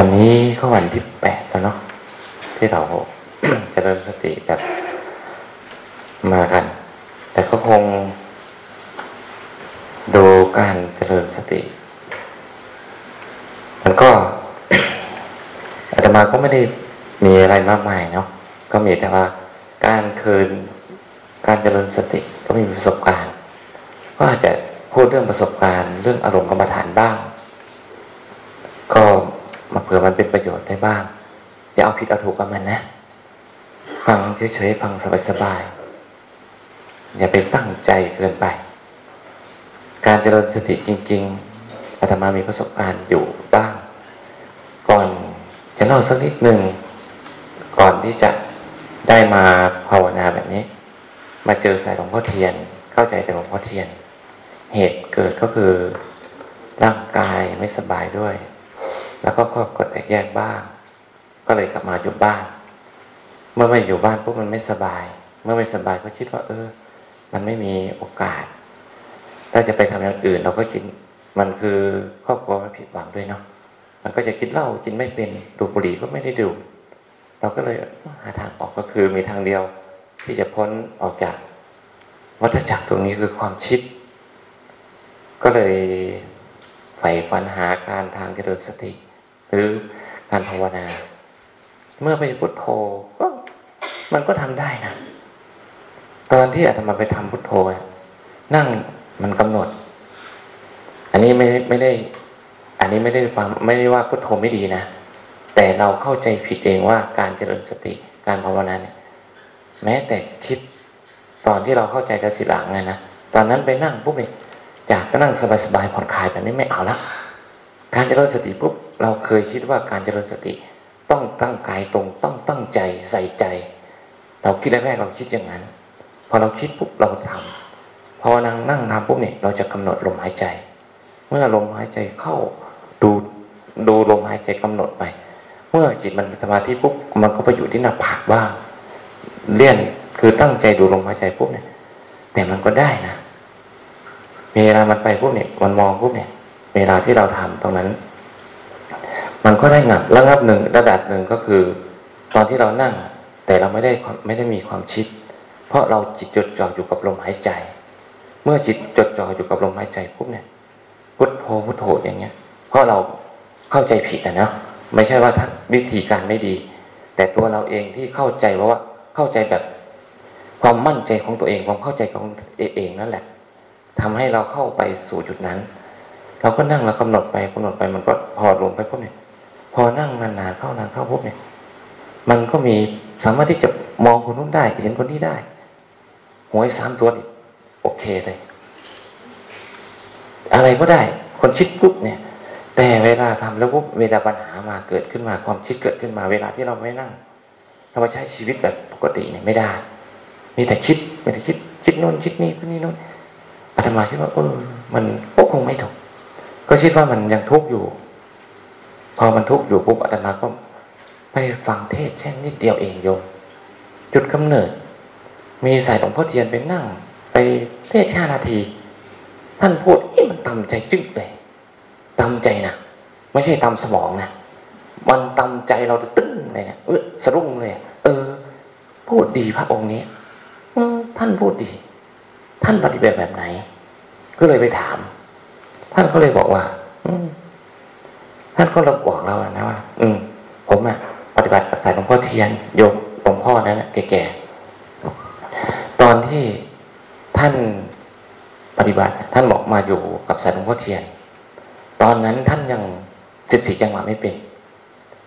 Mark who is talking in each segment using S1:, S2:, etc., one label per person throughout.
S1: วันนี้ก็วันที่แปดแล้วเนาะที่เราจะเริ่มสติแบบมากัน แต่ก็คงดูการเจริญสติ มันก็อาตมาก็ไม่ได้มีอะไรมากมายเนาะก็มีแต่ว่าการคืนการเจริญสติก็มีประสบการณ์ ก็อาจจะพูดเรื่องประสบการณ์ เรื่องอารมณ์กรรมฐานบ้างก็มา เผื่อมันเป็นประโยชน์ได้บ้างอย่าเอาผิดเอาถูกกับมันนะ ฟังเฉยๆฟังสบายๆอย่าไปตั้งใจเกินไป การเจริญสติจริง ๆอาตมามีประสบการณ์อยู่บ้าง ก่อนจะเล่าสักนิดหนึ่งก่อนที่จะได้มาภาวนาแบบนี้ มาเจอสายหลวงพ่อเทียน เข้าใจแต่หลวงพ่อเทียน เหตุเกิดก็คือร่างกายไม่สบายด้วย แล้วก็ครอบครัวแตกแยกบ้าง ก็เลยกลับมาอยู่บ้าน เมื่อไม่อยู่บ้านพวกมันไม่สบาย เมื่อไม่สบายก็คิดว่า เออ มันไม่มีโอกาส ถ้าจะไปทำอย่างอื่น เราก็กินมันคือครอบครัวมันผิดหวังด้วยเนาะมันก็จะกินเหล้ากินไม่เป็นดูบุหรี่ก็ไม่ได้ดูเราก็เลยหาทางออกก็คือมีทางเดียวที่จะพ้นออกจาก วัฏจักรตรงนี้คือความชิด ก็เลยใฝ่ฝันหาการทางเจริญสติ หรือการภาวนา เมื่อไปพุทโธก็มันก็ทำได้นะตอนที่อาตมาไปทำพุทโธนั่งมันกำหนด อันนี้ไม่ไม่ได้ อันนี้ไม่ได้ความไม่ได้ว่าพุทโธไม่ดีนะแต่เราเข้าใจผิดเองว่าการเจริญสติการภาวนาเนี่ย แม้แต่คิดตอนที่เราเข้าใจกันทีหลังเลยนะตอนนั้นไปนั่งปุ๊บเนี่ยอยากก็นั่งสบายๆผ่อนคลายแบบนี้ไม่เอาละ การเจริญสติปุ๊บเราเคยคิดว่าการเจริญสติ ต้องตั้งกายตรง ต้องตั้งใจใส่ใจ เราคิดแรกๆเราคิดอย่างนั้น พอเราคิดปุ๊บเราทำพอนั่งนั่งทำปุ๊บเนี่ยเราจะกำหนดลมหายใจ เมื่อลมหายใจเข้าดูดูลมหายใจกำหนดไป เมื่อจิตมันเป็นสมาธิปุ๊บมันก็ไปอยู่ที่หน้าผากบ้างเลี่ยนคือตั้งใจดูลมหายใจปุ๊บเนี่ย แต่มันก็ได้นะเวลามันไปปุ๊บเนี่ยมันมองปุ๊บเนี่ย เวลาที่เราทำตรงนั้น มันก็ได้งับระงับหนึ่งระดับหนึ่งก็คือ ตอนที่เรานั่ง แต่เราไม่ได้ไม่ได้มีความชิด เพราะเราจิตจดจ่ออยู่กับลมหายใจ เมื่อจิตจดจ่ออยู่กับลมหายใจปุ๊บเนี่ยพุทโธพุทโธอย่างเงี้ย เพราะเราเข้าใจผิดนะเนาะไม่ใช่ว่าวิธีการไม่ดี แต่ตัวเราเองที่เข้าใจว่าเข้าใจแบบความมั่นใจของตัวเองความเข้าใจของเองนั่นแหละทำให้เราเข้าไปสู่จุดนั้น เราก็นั่งแล้วกำหนดไปกำหนดไปมันก็พอลงไปพวกนี้พอนั่งนานๆเข้านานเข้าพวกนี้มันก็มีสามารถที่จะมองคนนู้นได้เห็นคนนี้ได้หวยสามตัวนี่โอเคเลย อะไรก็ได้ คนชิดปุ๊บเนี่ย แต่เวลาทำแล้วปุ๊บเวลาปัญหามาเกิดขึ้นมาความคิดเกิดขึ้นมา เวลาที่เราไม่นั่งเราใช้ชีวิตแบบปกติเนี่ยไม่ได้ มีแต่คิดมีแต่คิดคิดโน่นคิดนี่คิดนี่โน่นอาตมาคิดว่าเออมันก็คงไม่ถูก ก็คิดว่ามันยังทุกข์อยู่ พอมันทุกข์อยู่ปุ๊บอาตมาก็ไปฟังเทศแค่นิดเดียวเองโยมจุดกำเนิด มีสายหลวงพ่อเทียนไปนั่ง ไปเทศห้านาที ท่านพูดอีมันต่ำใจจึ๊กเลยตาใจนะไม่ใช่ตาสมองนะมันตาใจเราตึ้งเลยนะเออสะดุ้งเลยเออ พูดดีพระองค์นี้ท่านพูดดี ท่านปฏิบัติแบบไหน ก็เลยไปถาม ท่านก็เลยบอกว่า อืท่านก็ระบอกเรานะว่า อืม ผมอะปฏิบัติกับสายหลวงพ่อเทียนโยมหลวงพ่อนั้นแก่ๆตอนที่ท่านปฏิบัติ ท่านบอกมาอยู่กับสายหลวงพ่อเทียน ตอนนั้นท่านยังสิบสี่จังหวะไม่เป็น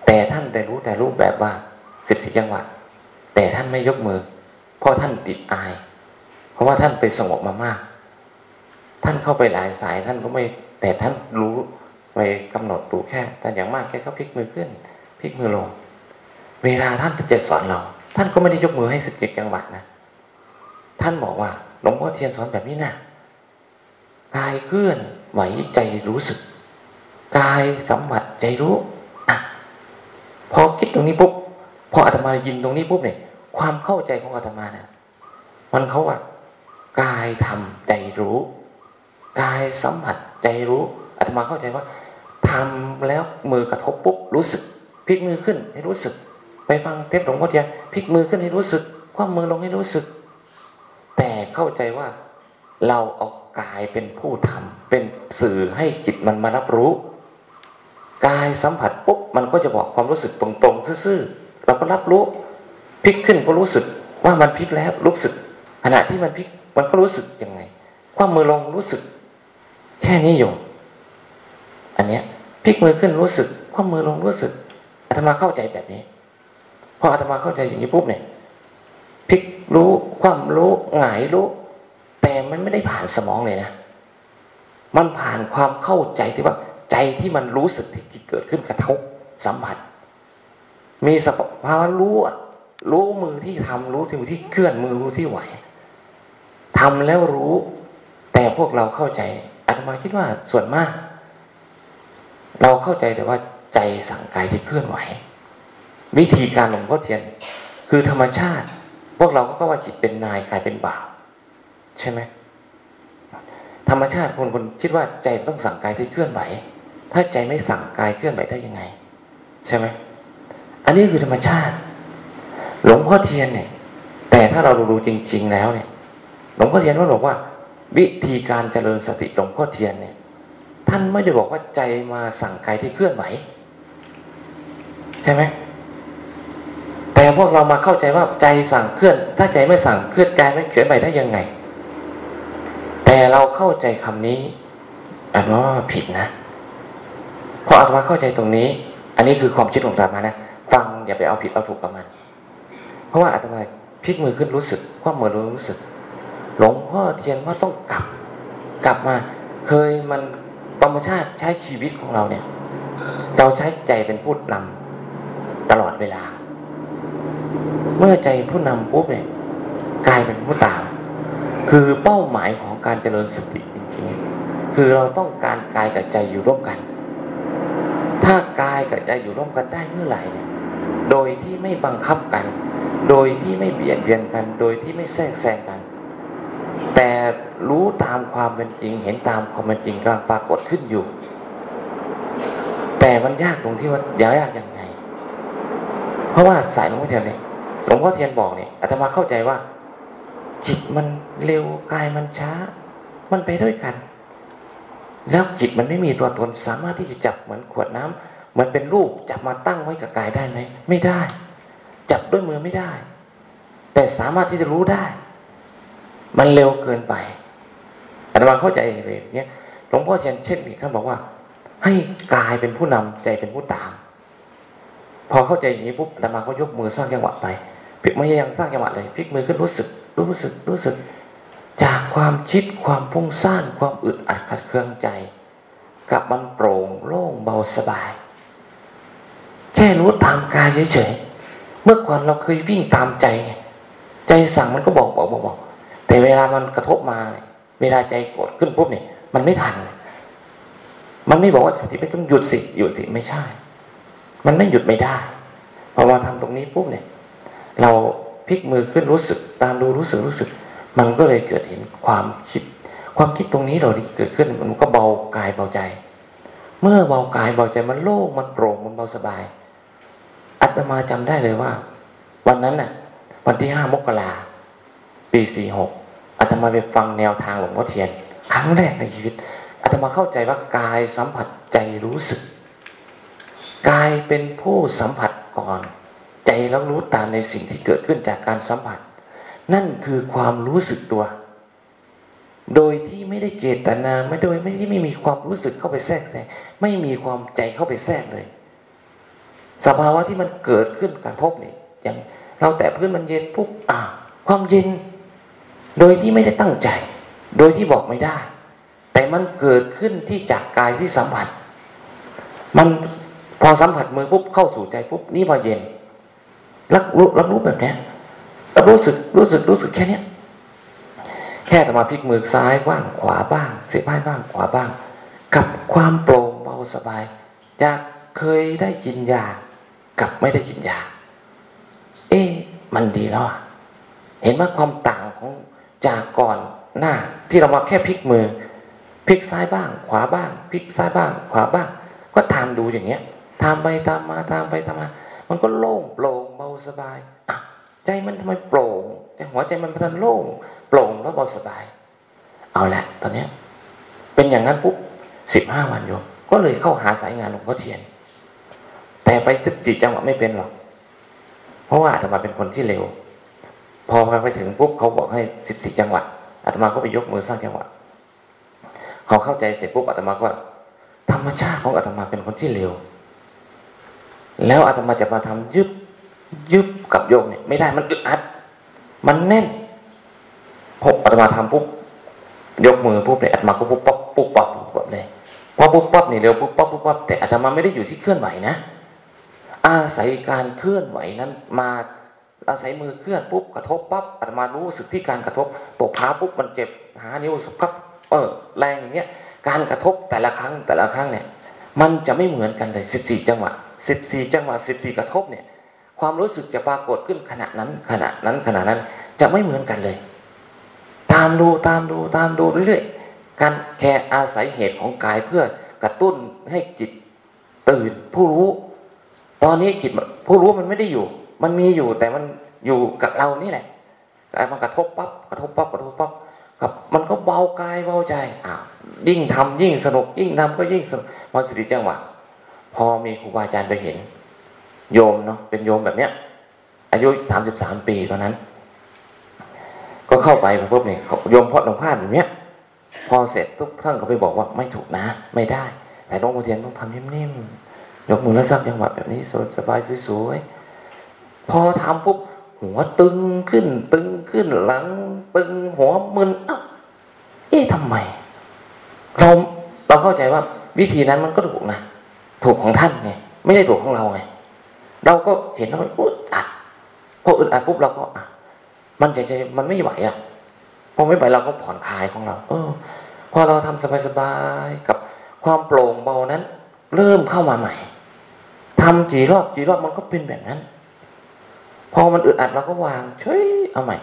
S1: แต่ท่านแต่รู้แต่รูปแบบว่าสิบสี่จังหวะแต่ท่านไม่ยกมือ เพราะท่านติดอาย เพราะว่าท่านไปสงบมามาก ท่านเข้าไปหลายสายท่านก็ไม่ แต่ท่านรู้ไปกำหนดดูแค่แต่อย่างมากแค่ก็พลิกมือขึ้นพลิกมือลง เวลาท่านจะสอนเรา ท่านก็ไม่ได้ยกมือให้สิบเจ็ดจังหวะนะ ท่านบอกว่าหลวงพ่อเทียนสอนแบบนี้นะกายเคลื่อนไหวใจรู้สึกกายสัมผัสใจรู้อะพอคิดตรงนี้ปุ๊บพออาตมายินตรงนี้ปุ๊บเนี่ย ความเข้าใจของอาตมาเนี่ยมันเขาว่ากายทำใจรู้ กายสัมผัสใจรู้อาตมาเข้าใจว่าทำแล้วมือกระทบปุ๊บรู้สึกพลิกมือขึ้นให้รู้สึก ไปฟังเทปหลวงพ่อเทียนพลิกมือขึ้นให้รู้สึกคว่ำมือลงให้รู้สึก แต่เข้าใจว่าเราเอากายเป็นผู้ทำเป็นสื่อให้จิตมันมารับรู้ กายสัมผัสปุ๊บมันก็จะบอกความรู้สึกตรงๆซื่อๆเราก็รับรู้พลิกขึ้นก็รู้สึกว่ามันพลิกแล้วรู้สึก ขณะที่มันพลิกมันก็รู้สึกยังไงคว่ำมือลงรู้สึก แค่นี้อยู่อันเนี้ยพลิกมือขึ้นรู้สึกคว่ำมือลงรู้สึกอาตมาเข้าใจแบบนี้พออาตมาเข้าใจอย่างนี้ปุ๊บเนี่ยพลิกรู้คว่ำรู้หงายรู้ แต่มันไม่ได้ผ่านสมองเลยนะมันผ่านความเข้าใจที่ว่า ใจที่มันรู้สึกที่เกิดขึ้นกระทบสัมผัส มีสภาวะรู้รู้มือที่ทำรู้ที่มือที่เคลื่อนมือรู้ที่ไหวทำแล้วรู้ แต่พวกเราเข้าใจ อาตมาคิดว่าส่วนมาก เราเข้าใจแต่ว่าใจสั่งกายที่เคลื่อนไหว วิธีการหลวงพ่อเทียน คือธรรมชาติ พวกเราก็ว่าจิตเป็นนายกายเป็นบ่าว ใช่ไหมธรรมชาติคนคนคิดว่าใจต้องสั่งกายที่เคลื่อนไหว ถ้าใจไม่สั่งกายเคลื่อนไหวได้ยังไง ใช่ไหมอันนี้คือธรรมชาติ หลวงพ่อเทียนเนี่ย แต่ถ้าเราดูจริง ๆ แล้วเนี่ย หลวงพ่อเทียนก็บอกว่า วิธีการเจริญสติหลวงพ่อเทียนเนี่ย ท่านไม่ได้บอกว่าใจมาสั่งกายที่เคลื่อนไหวใช่ไหมแต่พวกเรามาเข้าใจว่าใจสั่งเคลื่อน ถ้าใจไม่สั่งเคลื่อนกายไม่เคลื่อนไหวได้ยังไง แต่เราเข้าใจคำนี้อันว่าผิดนะเพราะอาตมาเข้าใจตรงนี้ อันนี้คือความคิดของอาตมานะฟังอย่าไปเอาผิดเอาถูกกับมัน เพราะว่าอาตมาพลิกมือขึ้นรู้สึกคว่ามือรู้สึก หลวงพ่อเทียนว่าต้องกลับ กลับมา เคยมันธรรมชาติใช้ชีวิตของเราเนี่ย เราใช้ใจเป็นผู้นำตลอดเวลา เมื่อใจผู้นำปุ๊บเนี่ยกลายเป็นผู้ตาม คือเป้าหมายของการเจริญสติจริงๆคือเราต้องการกายกับใจอยู่ร่วมกัน ถ้ากายกับใจอยู่ร่วมกันได้เมื่อไหร่เนี่ย โดยที่ไม่บังคับกัน โดยที่ไม่เบียดเบียนกัน โดยที่ไม่แทรกแซงกัน แต่รู้ตามความเป็นจริง เห็นตามความเป็นจริงกำลังปรากฏขึ้นอยู่ แต่มันยากตรงที่ว่ายากยากยังไง เพราะว่าสายหลวงพ่อเทียนเนี่ยหลวงพ่อเทียนบอกเนี่ยอาตมาเข้าใจว่าจิตมันเร็วกายมันช้า มันไปด้วยกัน แล้วจิตมันไม่มีตัวตนสามารถที่จะจับเหมือนขวดน้ำเหมือนเป็นรูปจับมาตั้งไว้กับกายได้ไหมไม่ได้ จับด้วยมือไม่ได้ แต่สามารถที่จะรู้ได้ มันเร็วเกินไปอาตมาเข้าใจเลยเนี่ยหลวงพ่อเชนเช่นนี้ท่านบอกว่า ให้กายเป็นผู้นำใจเป็นผู้ตาม พอเข้าใจอย่างนี้ปุ๊บอาตมาก็ยกมือสร้างจังหวะไปพลิกไม่ยังสร้างจังหวะเลยพลิกมือขึ้นรู้สึก รู้สึกรู้สึก จากความคิดความพุ่งสร้างความอึดอัดขัดเคืองใจกลับมันโปร่งโล่งเบาสบาย แค่รู้ตามกายเฉยๆเมื่อก่อนเราเคยวิ่งตามใจ ใจสั่งมันก็บอกบอกบอกบอก แต่เวลามันกระทบมา เวลาใจโกรธขึ้นปุ๊บเนี่ยมันไม่ทัน มันไม่บอกว่าสติไม่ต้องหยุดสิหยุดสิไม่ใช่ มันไม่หยุดไม่ได้พอมาทำตรงนี้ปุ๊บเนี่ย เราพลิกมือขึ้นรู้สึก ตามดูรู้สึกรู้สึก มันก็เลยเกิดเห็นความคิด ความคิดตรงนี้เราเกิดขึ้นมันก็เบากายเบาใจ เมื่อเบากายเบาใจมันโล่งมันโปร่งมันเบาสบายอัตมาจำได้เลยว่า วันนั้นน่ะ วันที่ห้ามกราปีสี่หก อาตมาไปฟังแนวทางหลวงพ่อเทียน ครั้งแรกในชีวิตอาตมาเข้าใจว่ากายสัมผัสใจรู้สึก กายเป็นผู้สัมผัสก่อน ใจแล้วรู้ตามในสิ่งที่เกิดขึ้นจากการสัมผัส นั่นคือความรู้สึกตัว โดยที่ไม่ได้เจตนาไม่โดยไม่ที่ไม่มีความรู้สึกเข้าไปแทรกแซงไม่มีความใจเข้าไปแทรกเลย สภาวะที่มันเกิดขึ้นกระทบนี่อย่างเราแต่พื้นมันเย็นปุ๊บอ่าความเย็น โดยที่ไม่ได้ตั้งใจ โดยที่บอกไม่ได้ แต่มันเกิดขึ้นที่จากกายที่สัมผัส มันพอสัมผัสมือปุ๊บเข้าสู่ใจปุ๊บนี่พอเย็นรับรู้รับรู้แบบนี้รับรู้สึกรู้สึกรู้สึกแค่นี้แค่แต่มาพลิกมือซ้ายบ้างขวาบ้างเสียบ้ายบ้างขวาบ้าง กับความโปร่งเบาสบายจากเคยได้กินยากับไม่ได้กินยา เอ๊ะมันดีแล้วอะ เห็นว่าความต่างของ จากก่อนหน้าที่เรามาแค่พลิกมือพลิกซ้ายบ้าง ขวาบ้างพลิกซ้ายบ้าง ขวาบ้าง ก็ทำดูอย่างเงี้ยทำไปทำมาทำไปทำมา มันก็โล่งโปร่งเบาสบายใจมันทำไมโปร่งแต่หัวใจมันพันโล่งโปร่งแล้วเบาสบาย เอาละตอนเนี้ยเป็นอย่างนั้นปุ๊บสิบห้าวันโยมก็เลยเข้าหาสายงานหลวงพ่อเทียน แต่ไปสึกจิตจังหวะไม่เป็นหรอก เพราะว่าอาตมาเป็นคนที่เร็ว พอไปถึงปุ๊บเขาบอกให้สิบสี่จังหวะอาตมาก็ไปยกมือสร้างจังหวะเขาเข้าใจเสร็จปุ๊บอาตมาก็ธรรมชาติของอาตมาเป็นคนที่เร็ว แล้วอาตมาจะมาทำยึบยึบกับโยมเนี่ยไม่ได้มันอึดอัด มันแน่นพออาตมาทำปุ๊บยกมือปุ๊บเนี่ยอาตมาก็ปุ๊บปั๊บปุ๊บปั๊บปุ๊บปั๊บเลยพอปุ๊บปั๊บนี่เร็วปุ๊บปั๊บปุ๊บปั๊บแต่อาตมาไม่ได้อยู่ที่เคลื่อนไหวนะอาศัยการเคลื่อนไหวนั้นมา อาศัยมือเคลื่อนปุ๊บกระทบปั๊บอาตมารู้สึกที่การกระทบตกขาปุ๊บมันเจ็บหานิ้วสักพักเออแรงอย่างเงี้ยการกระทบแต่ละครั้งแต่ละครั้งเนี่ย มันจะไม่เหมือนกันเลยสิบสี่จังหวะสิบสี่จังหวะสิบสี่กระทบเนี่ย ความรู้สึกจะปรากฏขึ้นขณะนั้น ขณะนั้นขณะนั้นจะไม่เหมือนกันเลย ตามดูตามดูตามดูเรื่อยๆการแค่อาศัยเหตุของกายเพื่อกระตุ้นให้จิตตื่นผู้รู้ ตอนนี้จิตผู้รู้มันไม่ได้อยู่ มันมีอยู่แต่มันอยู่กับเรานี่แหละกายมันกระทบปั๊บกระทบปั๊บกระทบปั๊บกับมันก็เบากายเบาใจอ้าวยิ่งทำยิ่งสนุกยิ่งทำก็ยิ่งสนุกมันสิริจังหวะพอมีครูบาอาจารย์ไปเห็น โยมเนาะเป็นโยมแบบเนี้ย อายุสามสิบสามปีตอนนั้น ก็เข้าไปปุ๊บนี่โยมพอดหลวงพ่อแบบเนี้ย พอเสร็จทุกท่านก็ไปบอกว่าไม่ถูกนะ ไม่ได้ แต่หลวงพ่อเทียนต้องทำนิ่มๆยกมือแล้วสักจังหวะแบบนี้สบายสวยๆ พอทำปุ๊บหัวตึงขึ้น ตึงขึ้นหลัง ตึงหัวมึนอ้าเอ๊ะทำไมเราเราเข้าใจว่าวิธีนั้นมันก็ถูกนะถูกของท่านไงไม่ใช่ถูกของเราไงเราก็เห็นแล้วมันอึดอัดพออึดอัดปุ๊บเราก็อะมันใจใจมันไม่ไหวอะพอไม่ไหวเราก็ผ่อนคลายของเรา เออ พอเราทำสบายๆกับความโปร่งเบานั้น เริ่มเข้ามาใหม่ทำกี่รอบกี่รอบมันก็เป็นแบบนั้น พอมันอึดอัดเราก็วางเฉยเอาใหม่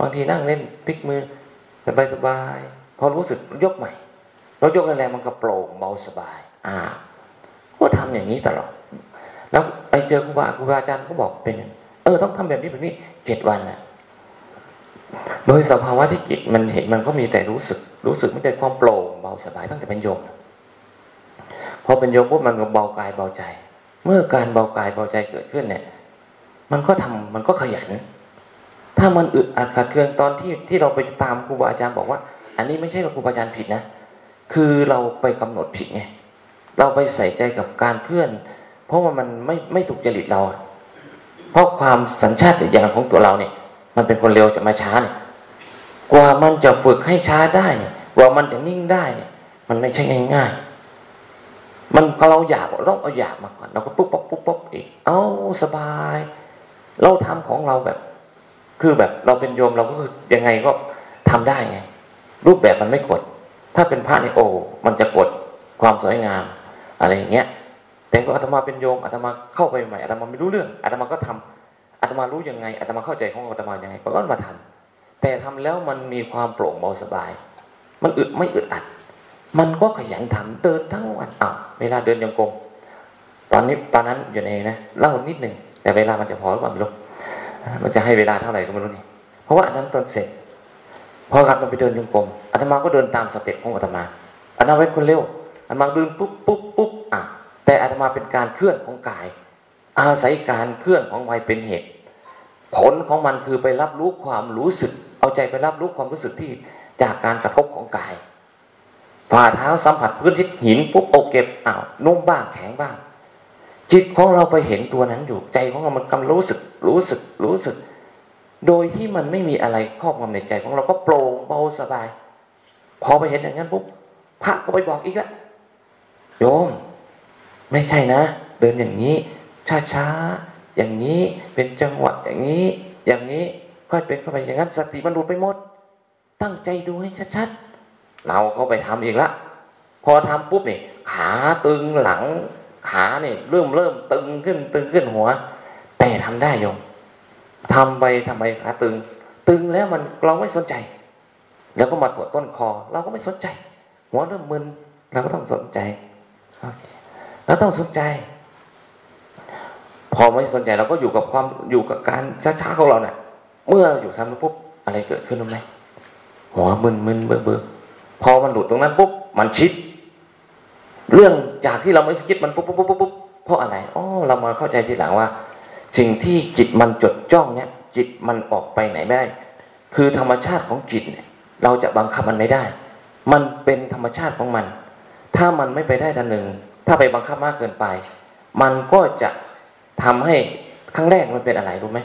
S1: บางทีนั่งเล่นพลิกมือสบายๆพอรู้สึกยกใหม่ เรายกแรงๆมันก็โปร่งเบาสบาย อ่าก็ทำอย่างนี้ตลอดแล้วไปเจอครูบาครูบาอาจารย์ก็บอกเป็น เออ ต้องทำแบบนี้แบบนี้เจ็ดวันนะโดยสภาวะที่จิตมันเห็นมันก็มีแต่รู้สึก รู้สึกไม่แต่ความโปร่งเบาสบายตั้งแต่เป็นโยมพอเป็นโยมปุ๊บมันก็เบากายเบาใจ เมื่อการเบากายเบาใจเกิดขึ้นเนี่ย มันก็ทำมันก็ขยันถ้ามันอึดอัดขัดเคืองตอนที่ที่เราไปตามครูบาอาจารย์บอกว่า อันนี้ไม่ใช่ครูบาอาจารย์ผิดนะคือเราไปกำหนดผิดไงเราไปใส่ใจกับการเคลื่อน เพราะว่ามันไม่ไม่ถูกจริตเราเพราะความสัญชาติญาณของตัวเราเนี่ย มันเป็นคนเร็วจะมาช้าเนี่ยกว่ามันจะฝึกให้ช้าได้เนี่ยกว่ามันจะนิ่งได้เนี่ยมันไม่ใช่ง่ายๆมันพอเราอยากเราต้องเอาอยากมาก่อนเราก็ปุ๊บปุ๊บปุ๊บปุ๊บอีกเอาสบาย เราทำของเราแบบ คือแบบเราเป็นโยมเราก็คือยังไงก็ทำได้ไง รูปแบบมันไม่กด ถ้าเป็นพระนี่โอ้มันจะกดความสวยงาม อะไรอย่างเงี้ย แต่ก็อาตมาเป็นโยมอาตมาเข้าไปใหม่อาตมาไม่รู้เรื่องอาตมาก็ทำอาตมารู้ยังไงอาตมาเข้าใจของอาตมายังไงก็มาทำแต่ทำแล้วมันมีความโปร่งเบาสบาย มันอึดไม่อึดอัด มันก็ขยันทำเดินทั้งวันอ้าวเวลาเดินจงกรมตอนนี้ตอนนั้นอยู่ในนะเล่านิดหนึ่ง แต่เวลามันจะพอหรือเปล่าไม่รู้มันจะให้เวลาเท่าไหร่ก็ไม่รู้นี่เพราะว่าอันนั้นตอนเสร็จพอกลับมาไปเดินจงกรมอาตมาก็เดินตาม step ของอาตมาอาตมาไว้คนเร็วอาตมาเดินปุ๊บปุ๊บปุ๊บอะแต่อาตมาเป็นการเคลื่อนของกาย อาศัยการเคลื่อนของวัยเป็นเหตุ ผลของมันคือไปรับรู้ความรู้สึก เอาใจไปรับรู้ความรู้สึกที่จากการกระทบของกายฝ่าเท้าสัมผัสพื้นที่หินปุ๊บโอเก็บอ้าวนุ่มบ้างแข็งบ้าง จิตของเราไปเห็นตัวนั้นอยู่ใจของเรามันกำรู้สึก รู้สึก รู้สึก โดยที่มันไม่มีอะไรครอบงำในใจของเราก็โปร่งเบาสบาย พอไปเห็นอย่างนั้นปุ๊บพระก็ไปบอกอีกล้วโยม ไม่ใช่นะ เดินอย่างนี้ ช้าๆอย่างนี้เป็นจังหวะอย่างนี้ อย่างนี้ค่อยเป็นเข้าไปอย่างนั้นสติมันดูไปหมด ตั้งใจดูให้ชัดๆเราก็ไปทำอีกละพอทำปุ๊บนี่ขาตึงหลัง ขาเนี่ยเริ่มเริ่มตึงขึ้น ตึงขึ้นหัว แต่ทำได้โยมทำไปทำไมขาตึง ตึงแล้วมันเราไม่สนใจ แล้วก็มาปวดต้นคอ เราก็ไม่สนใจ หัวเริ่มมึนเราก็ต้องสนใจเราต้องสนใจ พอไม่สนใจเราก็อยู่กับความอยู่กับการช้าๆของเราเนี่ยเมื่ออยู่ทำปุ๊บอะไรเกิดขึ้นรู้ไหมหัวมึนมึนเบื่อเบื่อพอมันหลุดตรงนั้นปุ๊บมันชิด เรื่องจากที่เราไม่คิดมันปุ๊บปุ๊บปุ๊บปุ๊บเพราะอะไรอ๋อเรามาเข้าใจทีหลังว่า สิ่งที่จิตมันจดจ้องเนี่ย จิตมันออกไปไหนไม่ได้ คือธรรมชาติของจิตเนี่ย เราจะบังคับมันไม่ได้ มันเป็นธรรมชาติของมัน ถ้ามันไม่ไปได้ดันหนึ่ง ถ้าไปบังคับมากเกินไป มันก็จะทำให้ครั้งแรกมันเป็นอะไรรู้ไหม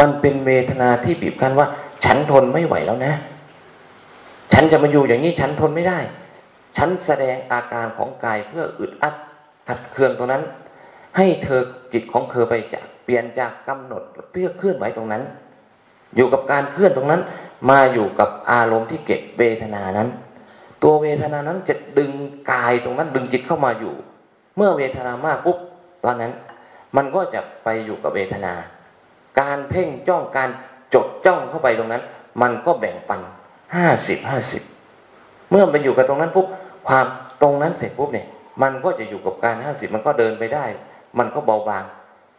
S1: มันเป็นเวทนาที่บีบคั้นว่า ฉันทนไม่ไหวแล้วนะ ฉันจะมาอยู่อย่างนี้ฉันทนไม่ได้ ฉันแสดงอาการของกายเพื่ออึดอัดขัดเคืองตรงนั้น ให้เธอจิตของเธอไปจากเปลี่ยนจากกำหนดเพื่อเคลื่อนไหวตรงนั้น อยู่กับการเคลื่อนตรงนั้น มาอยู่กับอารมณ์ที่เก็บเวทนานั้น ตัวเวทนานั้นจะดึงกายตรงนั้น ดึงจิตเข้ามาอยู่ เมื่อเวทนามากปุ๊บตอนนั้น มันก็จะไปอยู่กับเวทนา การเพ่งจ้องการจดจ้องเข้าไปตรงนั้น มันก็แบ่งปันห้าสิบห้าสิบเมื่อมันอยู่กับตรงนั้นปุ๊บ ความตรงนั้นเสร็จปุ๊บเนี่ยมันก็จะอยู่กับการห้าสิบมันก็เดินไปได้ มันก็เบาบาง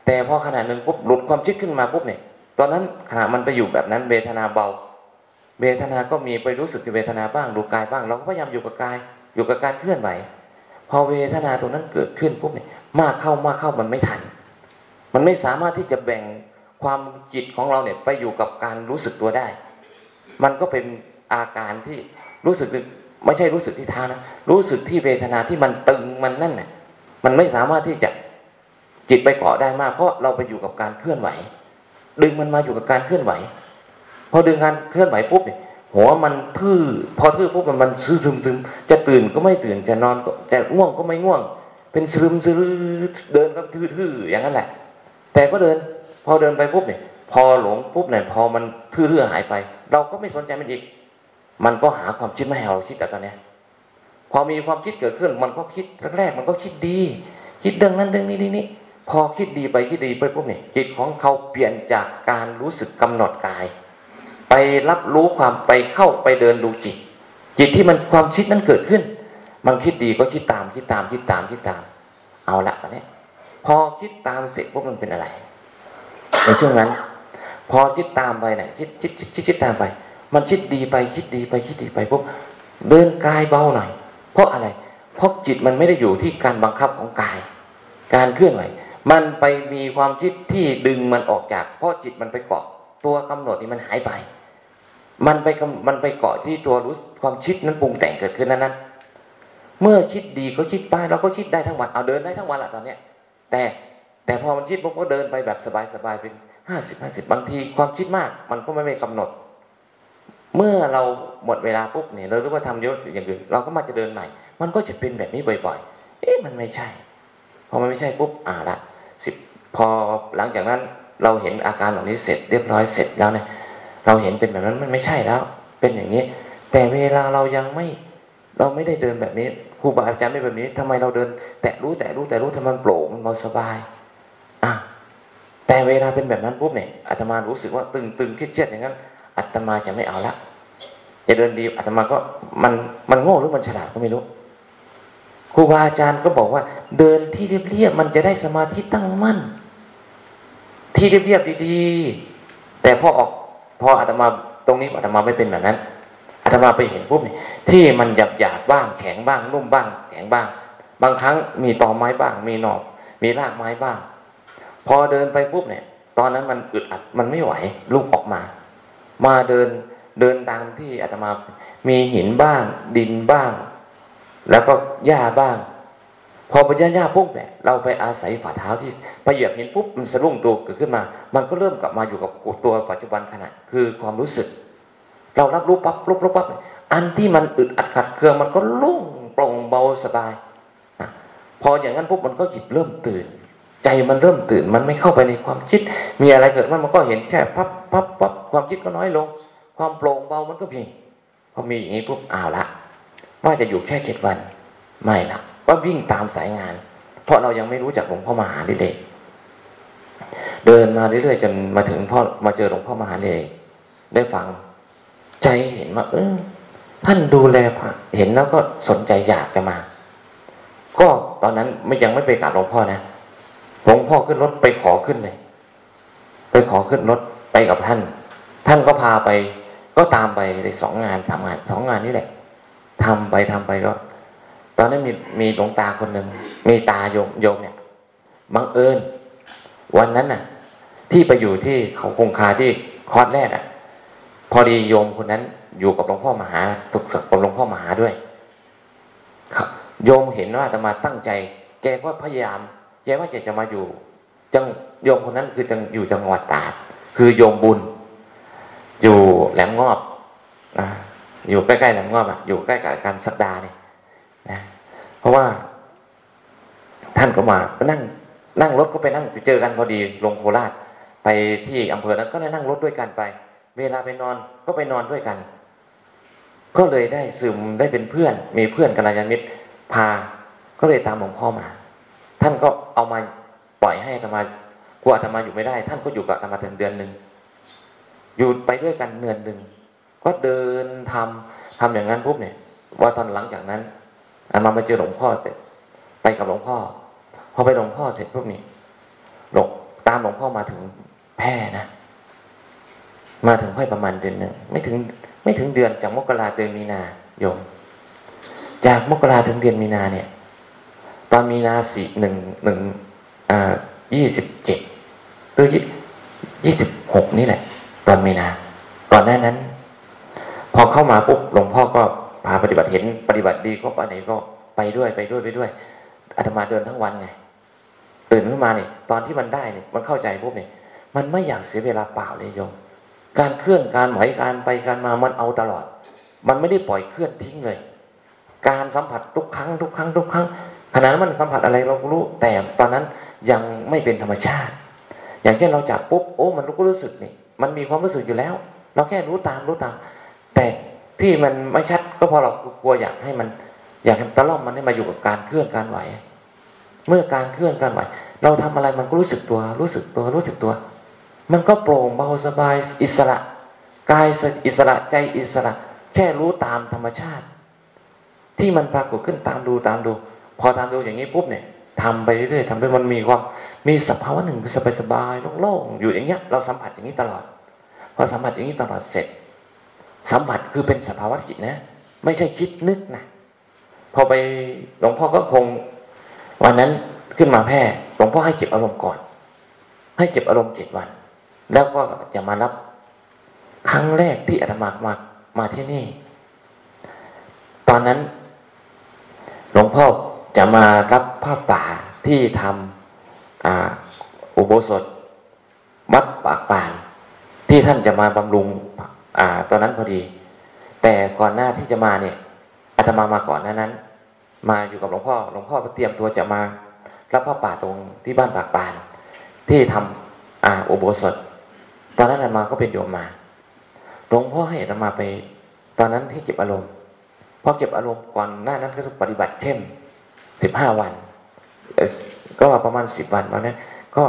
S1: แต่พอขณะหนึ่งปุ๊บหลุดความคิดขึ้นมาปุ๊บเนี่ย ตอนนั้นขณะมันไปอยู่แบบนั้นเวทนาเบา เวทนาก็มีไปรู้สึกเวทนาบ้างดูกายบ้าง เราก็พยายามอยู่กับกาย อยู่กับการเคลื่อนไหว พอเวทนาตรงนั้นเกิดขึ้นปุ๊บเนี่ยมากเข้ามากเข้ามันไม่ทัน มันไม่สามารถที่จะแบ่งความจิตของเราเนี่ยไปอยู่กับการรู้สึกตัวได้ มันก็เป็นอาการที่รู้สึก ไม่ใช่รู้สึกที่ท้านะรู้สึกที่เวทนาที่มันตึงมันนั่นน่ะมันไม่สามารถที่จะจิตไปเกาะได้มาก เพราะเราไปอยู่กับการเคลื่อนไหว ดึงมันมาอยู่กับการเคลื่อนไหว พอดึงการเคลื่อนไหวปุ๊บเนี่ยหัวมันทื่อพอทื่อปุ๊บมันมันซึมซึมจะตื่นก็ไม่ตื่นจะนอนจะง่วงก็ไม่ง่วง เป็นซึมซึมเดินก็ทื่อๆอย่างนั้นแหละ แต่ก็เดิน พอเดินไปปุ๊บเนี่ยพอหลงปุ๊บเนี่ยพอมันทื่อๆหายไป เราก็ไม่สนใจมันอีก มันก็หาความคิดไม่ให้เราคิดแต่ตอนเนี้ยพอมีความคิดเกิดขึ้น มันก็คิดแรกๆมันก็คิดดี คิดเรื่องนั้นเรื่องนี้นี่พอคิดดีไปคิดดีไปปุ๊บเนี่ยจิตของเขาเปลี่ยนจากการรู้สึกกำหนดกาย ไปรับรู้ความไปเข้าไปเดินดูจิต จิตที่มันความคิดนั้นเกิดขึ้น มันคิดดีก็คิดตามคิดตามคิดตามคิดตาม เอาละตอนนี้พอคิดตามเสร็จปุ๊บมันเป็นอะไรในช่วงนั้น พอคิดตามไปเนี่ยคิดคิดคิดคิดตามไป มันคิดดีไปคิดดีไปคิดดีไปปุ๊บเดินกายเบาหน่อย เพราะอะไร เพราะจิตมันไม่ได้อยู่ที่การบังคับของกาย การเคลื่อนไหว มันไปมีความคิดที่ดึงมันออกจาก เพราะจิตมันไปเกาะ ตัวกำหนดนี่มันหายไป มันไปมันไปเกาะที่ตัวรู้ความคิดนั้นปรุงแต่งเกิดขึ้นนั้นนั้นเมื่อคิดดีก็คิดไปเราก็คิดได้ทั้งวันเอาเดินได้ทั้งวันแหละตอนเนี้ย แต่แต่พอมันคิดปุ๊บก็เดินไปแบบสบายๆเป็นห้าสิบห้าสิบบางทีความคิดมาก มันก็ไม่ไม่กำหนด เมื่อเราหมดเวลาปุ๊บเนี่ยเรารู้ว่าทำเยอะอย่างอื่นเราก็มาจะเดินใหม่ มันก็จะเป็นแบบนี้บ่อยๆ เอ๊ะมันไม่ใช่ พอมันไม่ใช่ปุ๊บอ่าละสิพอหลังจากนั้นเราเห็นอาการเหล่านี้เสร็จเรียบร้อยเสร็จแล้วเนี่ยเราเห็นเป็นแบบนั้นมันไม่ใช่แล้ว เป็นอย่างนี้ แต่เวลาเรายังไม่เราไม่ได้เดินแบบนี้ครูบาอาจารย์ไม่แบบนี้ทำไมเราเดิน แต่รู้แต่รู้แต่รู้ทำมันโปร่งมันสบายอะแต่เวลาเป็นแบบนั้นปุ๊บเนี่ยอาตมารู้สึกว่าตึงตึงเครียดเครียดอย่างนั้น อาตมาจะไม่เอาละจะเดินดีอาตมาก็มันมันโง่หรือมันฉลาดก็ไม่รู้ครูบาอาจารย์ก็บอกว่า เดินที่เรียบๆมันจะได้สมาธิตั้งมั่น ที่เรียบๆดีๆ แต่พอออกพออาตมาตรงนี้อาตมาไม่เป็นแบบนั้นอาตมาไปเห็นปุ๊บที่มันหยาบหยาบบ้าง แข็งบ้างนุ่มบ้าง แข็งบ้าง บางครั้งมีตอไม้บ้าง มีหนอบมีรากไม้บ้าง พอเดินไปปุ๊บเนี่ย ตอนนั้นมันอึดอัดมันไม่ไหวลุกออกมา มาเดินเดินตามที่อาตมามีหินบ้าง ดินบ้าง แล้วก็หญ้าบ้าง พอเป็นหญ้าหญ้าปุ๊บเนี่ยเราไปอาศัยฝ่าเท้าที่พเหยียบหินปุ๊บมันสะดุ้งตัวเกิดขึ้นมา มันก็เริ่มกลับมาอยู่กับตัวปัจจุบันขณะคือความรู้สึก เรารับรู้ปั๊บรู้รู้ปั๊บอันที่มันอึดอัดขัดเคืองมันก็โล่งโปร่งเบาสบายพออย่างนั้นปุ๊บมันก็จิตเริ่มตื่น ใจมันเริ่มตื่น มันไม่เข้าไปในความคิด มีอะไรเกิดมันมันก็เห็นแค่ปั๊บปั๊บปั๊บความคิดก็น้อยลง ความโปร่งเบามันก็เพีพอมีอย่างนี้ปุ๊บอ้าวละ ว่าจะอยู่แค่เจ็ดวัน ไม่ละว่าวิ่งตามสายงาน เพราะเรายังไม่รู้จักหลวงพ่อมหาดิเลกเดินมาเรื่อยๆจนมาถึงพ่อมาเจอหลวงพ่อมหาดิเลกได้ฟัง ใจเห็นว่าเออท่านดูแลพระเห็นแล้วก็สนใจอยากจะมา ก็ตอนนั้นไม่ยังไม่ไปกราบหลวงพ่อนะ หลวงพ่อขึ้นรถไปขอขึ้นเลยไปขอขึ้นรถไปกับท่าน ท่านก็พาไป ก็ตามไปเลยสองงานทำงานสองงานนี่แหละทำไปทำไปก็ตอนนั้นมีมีหลวงตาคนหนึ่งมีตาโยมโยมเนี่ยบังเอิญวันนั้นน่ะ ที่ไปอยู่ที่เขาคงคาที่คอร์สแรกอะ พอดีโยมคนนั้นอยู่กับหลวงพ่อมหาฝึกศึกกับหลวงพ่อมหาด้วยครับโยมเห็นว่าจะมาตั้งใจ แกก็พยายาม แกว่าจะจะมาอยู่ จังโยมคนนั้นคือจังอยู่จังหวัดตราดคือโยมบุญ อยู่แหลมงอบนะอยู่ใกล้ๆแหลมงอบอะอยู่ใกล้กับการสักดาเนี่ยนะเพราะว่า ท่านก็มาก็นั่ง นั่งรถก็ไปนั่งไปเจอกันพอดีลงโคราช ไปที่อำเภอนั้นก็ได้นั่งรถด้วยกันไป เวลาไปนอนก็ไปนอนด้วยกัน ก็เลยได้ซึมได้เป็นเพื่อน มีเพื่อนกัลยาณมิตรพา ก็เลยตามหลวงพ่อมา ท่านก็เอามาปล่อยให้ธรรมากลัวธรรมาอยู่ไม่ได้ ท่านก็อยู่กับธรรมาถึงเดือนหนึ่งอยู่ไปด้วยกันเดือนหนึ่งก็เดินทำทำอย่างนั้นปุ๊บเนี่ย ว่าตอนหลังจากนั้นอามามาเจอหลวงพ่อเสร็จ ไปกับหลวงพ่อ พอไปหลวงพ่อเสร็จปุ๊บนี่หลวงตามหลวงพ่อมาถึงแพร่นะมาถึงค่อยประมาณเดือนหนึ่งไม่ถึงไม่ถึงเดือนจากมกราเดือนมีนาโยม จากมกราถึงเดือนมีนาเนี่ย ตอนมีนาสีหนึ่งหนึ่งยี่สิบเจ็ดหรือยี่สิบหกนี่แหละ ตอนมีนา ก่อนหน้านั้น พอเข้ามาปุ๊บหลวงพ่อก็พาปฏิบัติเห็นปฏิบัติดีก็ไปไหนก็ไปด้วยไปด้วยไปด้วยอาตมาเดินทั้งวันไงตื่นขึ้นมาเนี่ยตอนที่มันได้เนี่ยมันเข้าใจปุ๊บเนี่ยมันไม่อยากเสียเวลาเปล่าเลยโยมการเคลื่อนการไหวการไปการมามันเอาตลอด มันไม่ได้ปล่อยเคลื่อนทิ้งเลย การสัมผัสทุกครั้งทุกครั้งทุกครั้ง ขณะนั้นมันสัมผัสอะไรเรารู้ แต่ตอนนั้นยังไม่เป็นธรรมชาติ อย่างเช่นเราจับปุ๊บโอ้ มันก็รู้สึกนี่มันมีความรู้สึกอยู่แล้ว เราแค่รู้ตามรู้ตาม แต่ที่มันไม่ชัดก็เพราะเรากลัวอยากให้มัน อยากให้ตะล่อมมันให้มาอยู่กับการเคลื่อนการไหว เมื่อการเคลื่อนการไหว เราทำอะไรมันก็รู้สึกตัว รู้สึกตัวรู้สึกตัว มันก็โปร่งเบาสบายอิสระกายอิสระใจอิสระ แค่รู้ตามธรรมชาติ ที่มันปรากฏขึ้นตามดูตามดู พอตาดูอย่างนี้ปุ๊บเนี่ยทำไปเรื่อยๆทำไปมันมีความมีสภาวะหนึ่งสบายๆโล่งๆอยู่อย่างเงี้ย เราสัมผัสอย่างนี้ตลอดพอสัมผัสอย่างนี้ตลอดเสร็จ สัมผัสคือเป็นสภาวะจิตนะ ไม่ใช่คิดนึกนะพอไปหลวงพ่อก็คง วันนั้นขึ้นมาแพร่หลวงพ่อให้เก็บอารมณ์ก่อน ให้เก็บอารมณ์เจ็ดวัน แล้วก็จะมารับ ครั้งแรกที่อาตมามามาที่นี่ ตอนนั้น หลวงพ่อ จะมารับผ้าป่าที่ทำอุโบสถวัดปากป่านที่ท่านจะมาบำรุงอตอนนั้นพอดี แต่ก่อนหน้าที่จะมาเนี่ยอาตมามาก่อนหน้านั้น มาอยู่กับหลวงพ่อหลวงพ่อเตรียมตัวจะมารับผ้าป่าตรงที่บ้านปากป่าน ที่ทำอ่าอุโบสถ ตอนนั้นอาตมาก็เป็นโยมมาหลวงพ่อให้อาตมาไป ตอนนั้นให้เก็บอารมณ์พอเก็บอารมณ์ก่อนหน้านั้นก็ปฏิบัติเข้ม สิบห้าวัน ก็ประมาณสิบวันตอนนั้นก็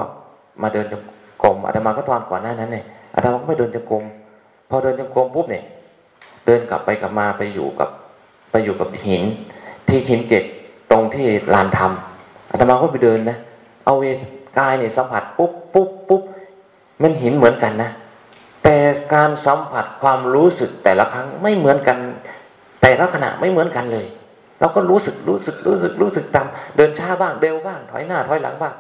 S1: มาเดินจงกรมอาตมาก็ตอนก่อนหน้านั้นเนี่ยอาตมาก็ไม่เดินจงกรมพอเดินจงกรมปุ๊บเนี่ย เดินกลับไปกลับมาไปอยู่กับไปอยู่กับหิน ที่หินเก็บตรงที่ลานธรรมอาตมาก็ไปเดินนะเอาเวกายเนี่ยสัมผัสปุ๊บปุ๊บปุ๊บมันหินเหมือนกันนะแต่การสัมผัสความรู้สึกแต่ละครั้งไม่เหมือนกัน แต่ละขณะไม่เหมือนกันเลย เราก็รู้สึกรู้สึกรู้สึกรู้สึกตามเดินช้าบ้างเร็วบ้าง ถอยหน้าถอยหลังบ้าง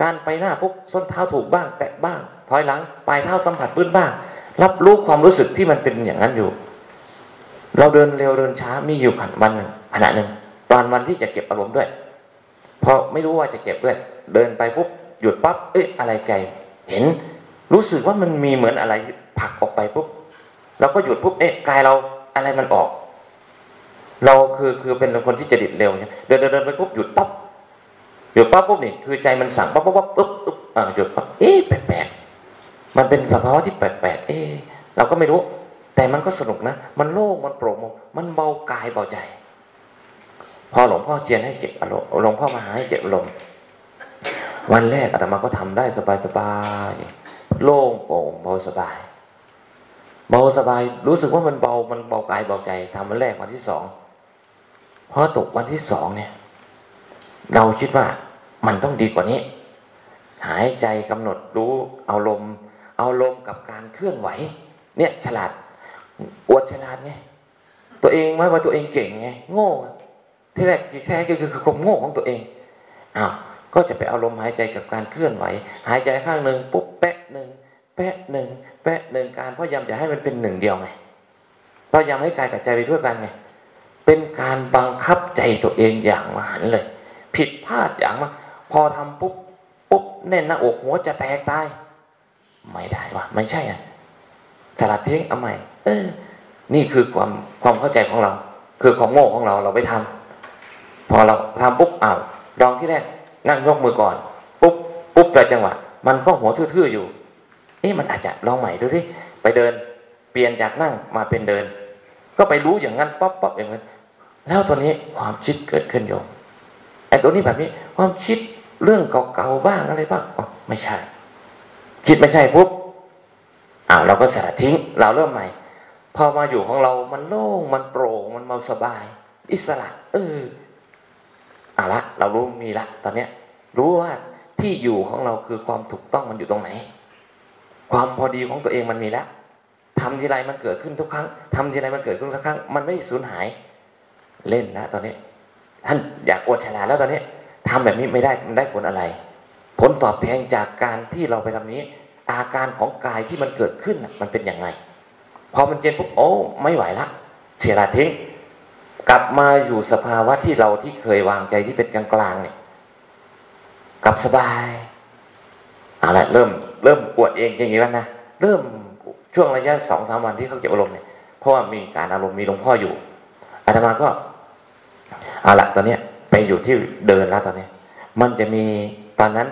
S1: การไปหน้าปุ๊บส้นเท้าถูกบ้าง แตะบ้าง ถอยหลังปลายเท้าสัมผัสพื้นบ้าง รับรู้ความรู้สึกที่มันเป็นอย่างนั้นอยู่ เราเดินเร็วเดินช้ามีอยู่ขันวันขณะหนึ่งตอนวันที่จะเก็บอารมณ์ด้วยพอไม่รู้ว่าจะเก็บด้วย เดินไปปุ๊บหยุดปั๊บเอ๊ะอะไรไกลเห็นรู้สึกว่ามันมีเหมือนอะไรผลักออกไปปุ๊บเราก็หยุดปุ๊บเอ๊ะกายเราอะไรมันออก เราคือคือเป็นคนที่จะดิดเร็วเนี่ยเดินเดินเดินไปปุ๊บหยุดปั๊บหยุดปั๊บปุ๊บนี่คือใจมันสั่งปั๊บปั๊บปั๊บปุ๊บปุ๊บอ่าหยุดปั๊บเอ๊ะแปลกๆมันเป็นสภาวะที่แปลกๆเอ๊ะเราก็ไม่รู้ แต่มันก็สนุกนะ มันโล่งมันโปร่งมันเบากายเบาใจ พอหลวงพ่อเชียนให้เก็บอารมณ์หลวงพ่อมาหาให้เก็บอารมณ์วันแรกอาตมาก็ทำได้สบายๆโล่งโปร่งเบาสบายเบาสบายรู้สึกว่ามันเบามันเบากายเบาใจทำวันแรกวันที่สอง พอตกวันที่สองเนี่ย เราคิดว่ามันต้องดีกว่านี้ หายใจกำหนดรู้เอาลม เอาลมกับการเคลื่อนไหว เนี่ยฉลาดอวดฉลาดไงตัวเองไม่ว่าตัวเองเก่งไงโง่ที่แรกที่แท้ก็คือความโง่ของตัวเองอ้าวก็จะไปเอาลมหายใจกับการเคลื่อนไหว หายใจข้างหนึ่งปุ๊บแปะหนึ่งแปะหนึ่งแปะหนึ่งการพยายามจะให้มันเป็นหนึ่งเดียวไงพยายามให้กายกับใจไปด้วยกันไง เป็นการบังคับใจตัวเองอย่างมหันเลย ผิดพลาดอย่างมากพอทำปุ๊บปุ๊บแน่นหน้าอกหัวจะแตกตายไม่ได้วะไม่ใช่อะสลัดทิ้งเอาใหม่ เออ นี่คือความความเข้าใจของเรา คือความโง่ของเราเราไปทำพอเราทำปุ๊บอ้าวลองที่แรกนั่งยกมือก่อน ปุ๊บปุ๊บแต่จังหวะ มันก็หัวทื่อๆอยู่ เอ๊ะมันอาจจะลองใหม่ดูสิไปเดิน เปลี่ยนจากนั่งมาเป็นเดิน ก็ไปรู้อย่างนั้นป๊อปป๊อปอย่างนั้น แล้วตัวนี้ความคิดเกิดขึ้นโยมไอ้ตัวนี้แบบนี้ ความคิดเรื่องเก่าๆบ้างอะไรบ้างไม่ใช่ คิดไม่ใช่ปุ๊บอ้าวเราก็สละทิ้ง เราเริ่มใหม่พอมาอยู่ของเรามันโล่งมันโปร่งมันเบาสบาย อิสระเออเอาละเรารู้มีละ ตอนเนี้ย รู้ว่าที่อยู่ของเราคือความถูกต้องมันอยู่ตรงไหน ความพอดีของตัวเองมันมีแล้วทำทีไรมันเกิดขึ้นทุกครั้งทำทีไรมันเกิดขึ้นทุกครั้ง มันไม่สูญหาย เล่นแล้วตอนนี้ ท่านอยากอวดฉลาดแล้วตอนนี้ทำแบบนี้ไม่ได้มันได้ผลอะไร ผลตอบแทนจากการที่เราไปทำนี้ อาการของกายที่มันเกิดขึ้นมันเป็นอยังไง พอมันเจนปุ๊บโอ้ไม่ไหวละเสียละทิ้ง กลับมาอยู่สภาวะที่เราที่เคยวางใจที่เป็นกลางๆเนี่ยกลับสบายเอาละเริ่ม เริ่มปวดเองอย่างนี้แล้วนะเริ่มช่วงระยะสองสามวันที่เขาเก็บอารมณ์เนี่ยเพราะว่ามีการอารมณ์มีหลวงพ่ออยู่อาตมาก็ เอาละตอนเนี้ยไปอยู่ที่เดินแล้วตอนนี้มันจะมีตอนนั้น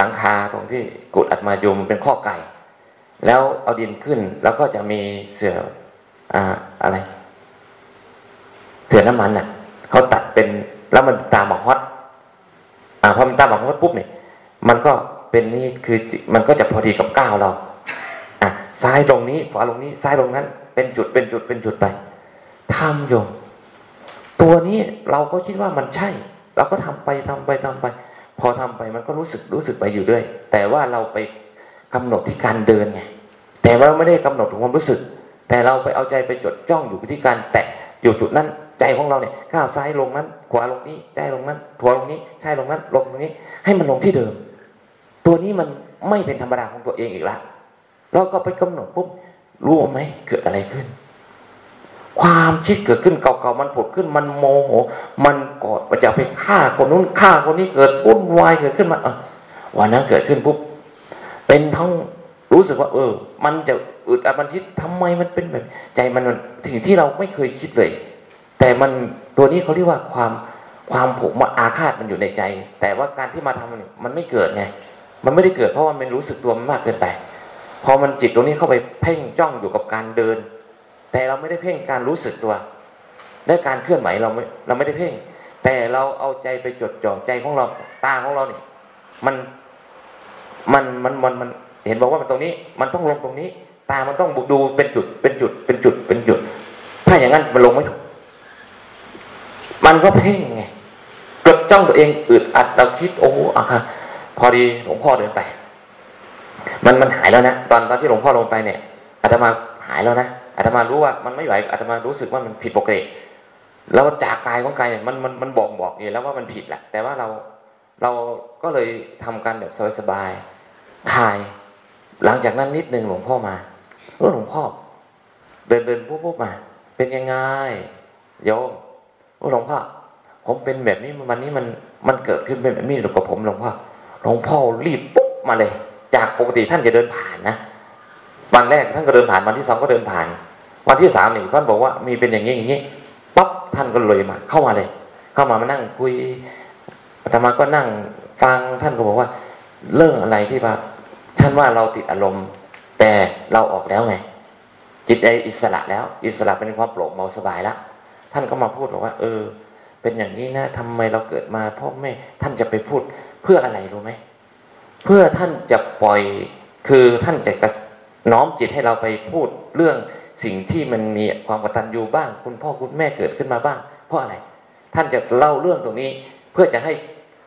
S1: ดังคาตรงที่กุดอัตมาโยมมันเป็นข้อไก่ แล้วเอาดินขึ้นแล้วก็จะมีเสืออ่าอะไร เสือน้ำมันน่ะเขาตัดเป็นแล้วมันตามหมอกฮอตอ่าพอมันตามหมอกฮอตปุ๊บเนี่ยมันก็เป็นนี่คือมันก็จะพอดีกับก้าวเราอะซ้ายตรงนี้ขวาตรงนี้ซ้ายตรงนั้น เป็นจุดเป็นจุดเป็นจุดไปทำโยม ตัวนี้เราก็คิดว่ามันใช่ เราก็ทำไปทำไปทำไป พอทำไปมันก็รู้สึกรู้สึกไปอยู่ด้วย แต่ว่าเราไปกำหนดที่การเดินไงแต่เราไม่ได้กำหนดความรู้สึก แต่เราไปเอาใจไปจดจ้องอยู่ที่การแตะอยู่จุดนั้นใจของเราเนี่ยก้าวซ้ายลงนั้น ขวาลงนี้ใจลงนั้นขวาลงนี้ใช่ลงนั้นลงตรงนี้ ให้มันลงที่เดิม ตัวนี้มันไม่เป็นธรรมดาของตัวเองอีกละเราก็ไปกำหนดปุ๊บรู้ไหมเกิดอะไรขึ้น ความคิดเกิดขึ้นเก่าๆมันผุดขึ้นมันโมโห มันกอดมันจะไปฆ่าคนนู้นฆ่าคนนี้เกิดวุ่นวายเกิดขึ้นมาวันนั้นเกิดขึ้นปุ๊บเป็นทั้งรู้สึกว่า เออ มันจะอึดอัดมันคิดทำไมมันเป็นแบบ ใจมันสิ่งที่เราไม่เคยคิดเลย แต่มันตัวนี้เขาเรียกว่าความความผูกมาอาฆาตมันอยู่ในใจ แต่ว่าการที่มาทำมันมันไม่เกิดไงมันไม่ได้เกิดเพราะว่ามันรู้สึกตัวมันมากเกินไปพอมันจิตตรงนี้เข้าไปเพ่งจ้องอยู่กับการเดิน แต่เราไม่ได้เพ่งการรู้สึกตัวและการเคลื่อนไหวเราไม่เราไม่ได้เพ่ง แต่เราเอาใจไปจดจ่อใจของเราตาของเราเนี่ยมันมันมันมันมันเห็นบอกว่ามันตรงนี้ มันต้องลงตรงนี้ ตามันต้องดูเป็นจุดเป็นจุดเป็นจุดเป็นจุด ถ้าอย่างนั้นมันลงไม่ถูก มันก็เพ่งไงจดจ้องตัวเองอึดอัดเราคิดโอ้อะค่ะพอดีหลวงพ่อเดินไป มันมันหายแล้วนะตอนตอนที่หลวงพ่อลงไปเนี่ยอาตมาหายแล้วนะ อาตมารู้ว่ามันไม่ไหวอาตมารู้สึกว่ามันผิดปกติแล้วจากกายของกายมันมันมันบอกบอกอยู่แล้วว่ามันผิดแหละแต่ว่าเราเราก็เลยทำกันแบบสบายๆถ่าย หลังจากนั้นนิดนึงหลวงพ่อมาเออหลวงพ่อ เดินเดินปุ๊บปุ๊บมา เป็นยังไงโยมโอ้หลวงพ่อผมเป็นแบบนี้วันนี้มันมันเกิดขึ้นเป็นแบบนี้หรือกับผมหลวงพ่อหลวงพ่อรีบปุ๊บมาเลย จากปกติท่านจะเดินผ่านนะ วันแรกท่านก็เดินผ่านวันที่สองก็เดินผ่าน วันที่สามนี่ท่านบอกว่ามีเป็นอย่างนี้อย่างนี้ปั๊บท่านก็เลยมา เข้ามาเลย เข้ามามานั่งคุยอาตมาก็นั่งฟังท่านก็บอกว่า เรื่องอะไรที่ว่าท่านว่าเราติดอารมณ์ แต่เราออกแล้วไง จิตใจอิสระแล้ว อิสระเป็นความโปร่งเบาสบายแล้วท่านก็มาพูดบอกว่า เออ เป็นอย่างนี้นะทำไมเราเกิดมาพ่อแม่ท่านจะไปพูดเพื่ออะไรรู้ไหมเพื่อท่านจะปล่อยคือท่านจะ น้อมจิตให้เราไปพูดเรื่องสิ่งที่มันมีความกตัญญูบ้าง คุณพ่อคุณแม่เกิดขึ้นมาบ้าง เพราะอะไร ท่านจะเล่าเรื่องตรงนี้ เพื่อจะให้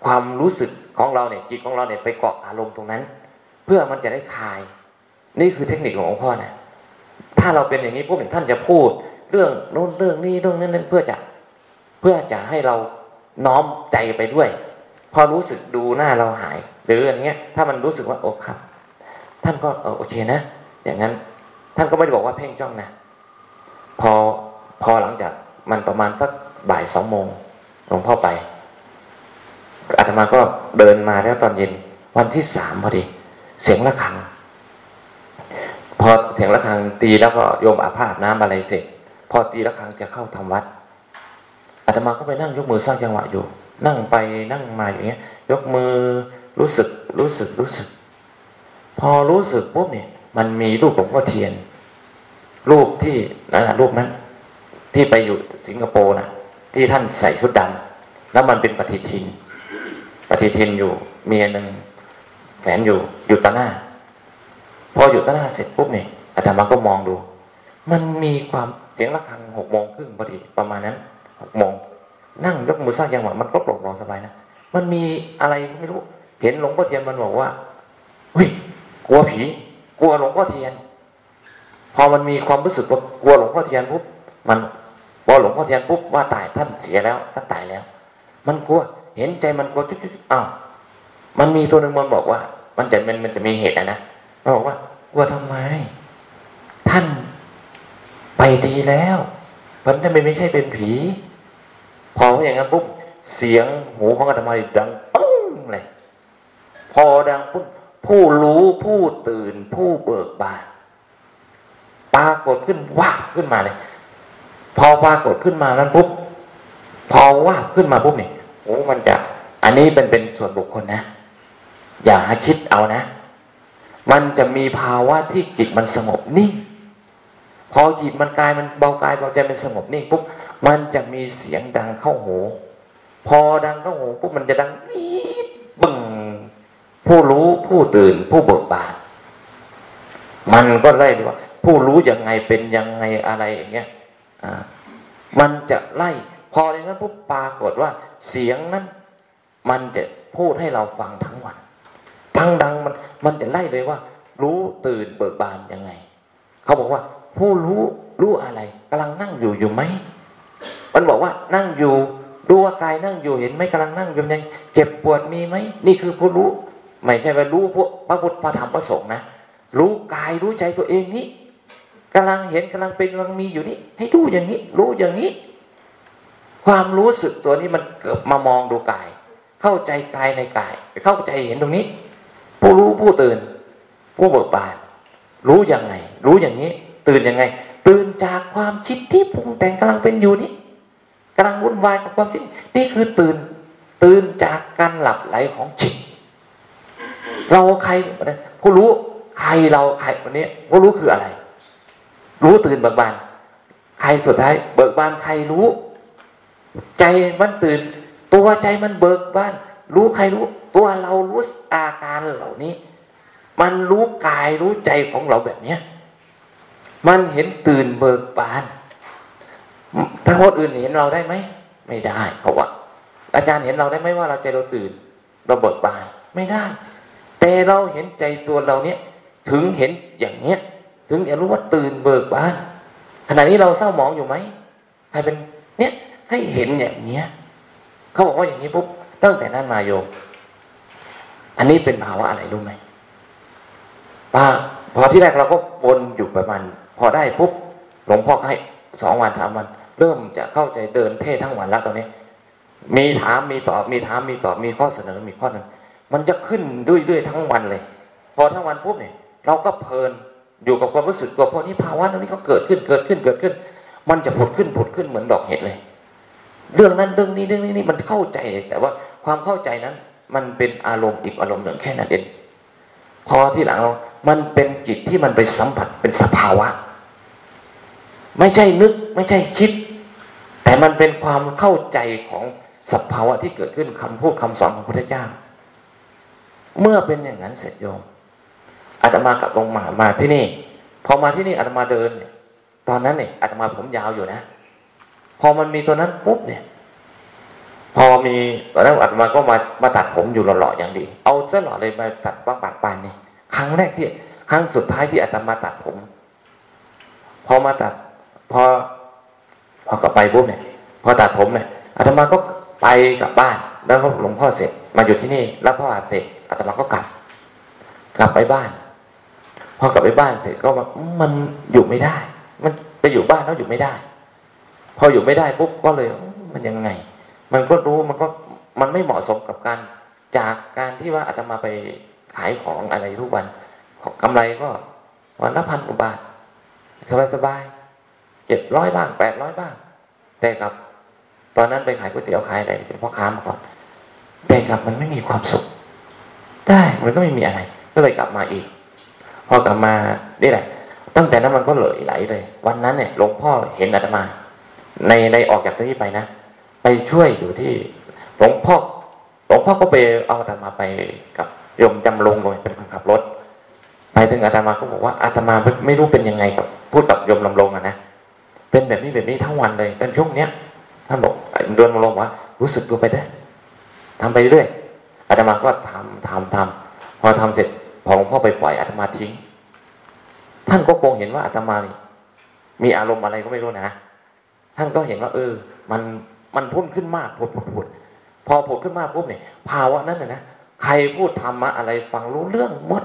S1: ความรู้สึกของเราเนี่ยจิตของเราเนี่ยไปเกาะอารมณ์ตรงนั้น เพื่อมันจะได้คลาย นี่คือเทคนิคของหลวงพ่อนะถ้าเราเป็นอย่างนี้พวกท่านจะพูดเรื่องโน้นเรื่องนี้เรื่องนั้นเพื่อจะเพื่อจะให้เราน้อมใจไปด้วย พอรู้สึกดูหน้าเราหายหรืออย่างเงี้ยถ้ามันรู้สึกว่าโอ้ครับ ท่านก็เออโอเคนะ อย่างนั้นท่านก็ไม่ได้บอกว่าเพ่งจ้องนะ พอพอหลังจากมันประมาณสักบ่ายสองโมงหลวงพ่อไปอาตมาก็เดินมาแล้วตอนเย็นวันที่สามพอดี เสียงะระฆัง พอเสียงะระฆังตีแล้วก็โยมอาภาพน้ำอะไรเสร็จ พอตีะระฆังจะเข้าทำวัดอาตมาก็ไปนั่งยกมือสร้างจังหวะอยู่ นั่งไปนั่งมาอย่างเงี้ย ยกมือรู้สึกรู้สึกรู้สึก พอรู้สึกปุ๊บเนี่ย มันมีรูปหลวงพ่อเทียน รูปที่นั่นรูปนั้น ที่ไปอยู่สิงคโปร์นะที่ท่านใส่ชุดดำแล้วมันเป็นปฏิทิน ปฏิทินอยู่เมียหนึ่งแฝนอยู่อยู่ต่อหน้า พออยู่ต่อหน้าเสร็จปุ๊บเนี่ยอาตมาก็มองดู มันมีความเสียงะระฆังหกโมงครึ่งพอดีประมาณนั้นหกโมงนั่งยกมือสร้างจังหวะมันก็โปร่งรองสบายนะมันมีอะไรไม่รู้ เห็นหลวงพ่อเทียนมันบอกว่าเฮ้ยกลัวผี ลัวหลวงพ่อเทียน พอมันมีความรู้สึกว่ากลัวหลวงพ่อเทียนปุ๊บมันพอหลวงพ่อเทียนปุ๊บว่าตายท่านเสียแล้วท่านตายแล้ว มันกลัวเห็นใจมันกลัวจุ๊บๆอ้าวมันมีตัวหนึ่งมันบอกว่า มันจะมันมันจะมีเหตุนะนะมันบอกว่ากลัวทำไม ท่านไปดีแล้ว มันไม่ไม่ใช่เป็นผี พออย่างนั้นปุ๊บเสียงหูของอาตมาดังปึ้งเลยพอดังปุ๊บ ผู้รู้ผู้ตื่นผู้เบิกบานปรากฏขึ้นว่าขึ้นมาเลยพอปรากฏขึ้นมานั้นปุ๊บพอว่าขึ้นมาปุ๊บเนี่ยโอ้มันจะอันนี้เป็นเป็นส่วนบุคคลนะ อย่าคิดเอานะ มันจะมีภาวะที่จิตมันสงบนิ่งพอจิตมันกายมันเบากายเบาใจมันสงบนิ่งปุ๊บมันจะมีเสียงดังเข้าหู พอดังเข้าหูปุ๊บมันจะดังปี๊ดบึ้ง ผู้รู้ผู้ตื่นผู้เบิกบานมันก็ไล่ว่า ผู้รู้ยังไงเป็นยังไงอะไรอย่างเงี้ยมันจะไล่ พออย่างนั้นปุ๊บปรากฏว่า เสียงนั้น มันจะพูดให้เราฟังทั้งวัน ทั้งดังมันมันจะไล่เลยว่า รู้ตื่นเบิกบานยังไง เขาบอกว่า ผู้รู้รู้อะไรกำลังนั่งอยู่อยู่ไหมมันบอกว่านั่งอยู่รู้ว่ากายนั่งอยู่เห็นไหมกำลังนั่งอยู่ยังเจ็บปวดมีไหมนี่คือผู้รู้ ไม่ใช่ว่ารู้พวกพระพุทธพระธรรมพระสงฆ์นะรู้กายรู้ใจตัวเองนี้กำลังเห็นกำลังเป็นกำลังมีอยู่นี่ให้ดูอย่างนี้ รู้อย่างนี้ ความรู้สึกตัวนี้มันเกิดมามองดูกาย เข้าใจกายในกาย เข้าใจเห็นตรงนี้ ผู้รู้ผู้ตื่น ผู้เบิกบาน รู้ยังไง รู้อย่างนี้ ตื่นยังไง ตื่นจากความคิดที่ปรุงแต่งกำลังเป็นอยู่นี้กำลังวุ่นวายกับความคิดนี่คือตื่น ตื่นจากการหลับไหลของจิต เราใครผู้รู้ใครเราใครวันนี้ผู้รู้คืออะไร รู้ตื่นเบิกบาน ใครสุดท้าย เบิกบานใครรู้ ใจมันตื่น ตัวใจมันเบิกบาน รู้ใครรู้ ตัวเรารู้อาการเหล่านี้ มันรู้กายรู้ใจของเราแบบเนี้ยมันเห็นตื่นเบิกบานถ้าคนอื่นเห็นเราได้ไหมไม่ได้เพราะว่าอาจารย์เห็นเราได้ไหมว่าเราใจเราตื่น เราเบิกบานไม่ได้ แต่เราเห็นใจตัวเราเนี้ยถึงเห็นอย่างเนี้ย ถึงจะรู้ว่าตื่นเบิกบานขณะนี้เราเศร้าหมองอยู่ไหมให้เป็นเนี้ยให้เห็นอย่างเนี้ยเขาบอกว่าอย่างนี้ปุ๊บตั้งแต่นั้นมาโยม อันนี้เป็นภาวะอะไรรู้ไหมป้าพอที่แรกเราก็วนอยู่ประมาณพอได้ปุ๊บหลวงพ่อให้สองวันสามวัน เริ่มจะเข้าใจเดินเทศทั้งวันแล้วตอนนี้ มีถามมีตอบมีถามมีตอบมีข้อเสนอมีข้อหนึ่ง มันจะขึ้นด้วยด้วยทั้งวันเลย พอทั้งวันปุ๊บเนี่ย เราก็เพลินอยู่กับความรู้สึกตัวพอนี้ภาวะนี้ก็เกิดขึ้นเกิดขึ้นเกิดขึ้น มันจะผุดขึ้นผุดขึ้นเหมือนดอกเห็ดเลย เรื่องนั้นเรื่องนี้เรื่องนี้นี่มันเข้าใจแต่ว่าความเข้าใจนั้น มันเป็นอารมณ์อีกอารมณ์หนึ่งแค่นั้นเองพอที่หลังเรา มันเป็นจิตที่มันไปสัมผัสเป็นสภาวะ ไม่ใช่นึกไม่ใช่คิด แต่มันเป็นความเข้าใจของสภาวะที่เกิดขึ้นคำพูดคำสอนของพระพุทธเจ้า เมื่อเป็นอย่างนั้นเสร็จโยมอาตมากับลงมามาที่นี่ พอมาที่นี่อาตมาเดินเนี่ย ตอนนั้นเนี่ยอาตมาผมยาวอยู่นะ พอมันมีตัวนั้นปุ๊บเนี่ย พอมีตอนนั้นอาตมาก็มามาตัดผมอยู่หล่อๆอย่างดี เอาเส้นหล่อเลยมาตัดบ้างปากปานนี่ครั้งแรกที่ครั้งสุดท้ายที่อาตมาตัดผม พอมาตัด พอ พอกลับไปปุ๊บเนี่ย พอตัดผมเนี่ยอาตมาก็ไปกลับบ้านแล้วก็หลวงพ่อเสร็จ มาอยู่ที่นี่แล้วพ่อเสร็จอาตมาก็กลับ กลับไปบ้าน พอกลับไปบ้านเสร็จก็มันอยู่ไม่ได้ มันไปอยู่บ้านแล้วอยู่ไม่ได้ พออยู่ไม่ได้ปุ๊บก็เลยมันยังไง มันก็รู้มันก็มันไม่เหมาะสมกับการจากการที่ว่าอาตมาไปขายของอะไรทุกวันกำไรก็วันละพันกว่าบาทสบายสบายเจ็ดร้อยบ้างแปดร้อยบ้าง แต่กับ ตอนนั้นไปขายก๋วยเตี๋ยวขายอะไรเป็นพ่อค้ามาก่อน แต่กลับมันไม่มีความสุข ได้มันก็ไม่มีอะไร ก็เลยกลับมาอีก พอกลับมาได้แหละ ตั้งแต่นั้นมันก็เลยไหลเลย วันนั้นเนี่ยหลวงพ่อเห็นอาตมา ในในออกจากที่นี้ไปนะไปช่วยอยู่ที่หลวงพ่อหลวงพ่อก็ไปเอาอาตมาไปกับโยมจำลงเลยเป็นคนขับรถไปถึงอาตมาก็บอกว่าอาตมาไม่รู้เป็นยังไงกับพูดกับโยมลำลงอะนะเป็นแบบนี้แบบนี้ทั้งวันเลยเป็นช่วงเนี้ยท่านบอกเดินมาลงว่ารู้สึกตัวไปได้ ทำไปเรื่อยอาตมาก็ทำทำทำพอทำเสร็จพอหลวงพ่อไปปล่อยอาตมาทิ้ง ท่านก็คงเห็นว่าอาตมามีมีอารมณ์อะไรก็ไม่รู้นะท่านก็เห็นว่า เออ มันมันพุ่นขึ้นมากพุดพุดพุดพอพุดขึ้นมากปุ๊บเนี่ย ภาวะนั้นนะใครพูดธรรมะอะไรฟังรู้เรื่องหมด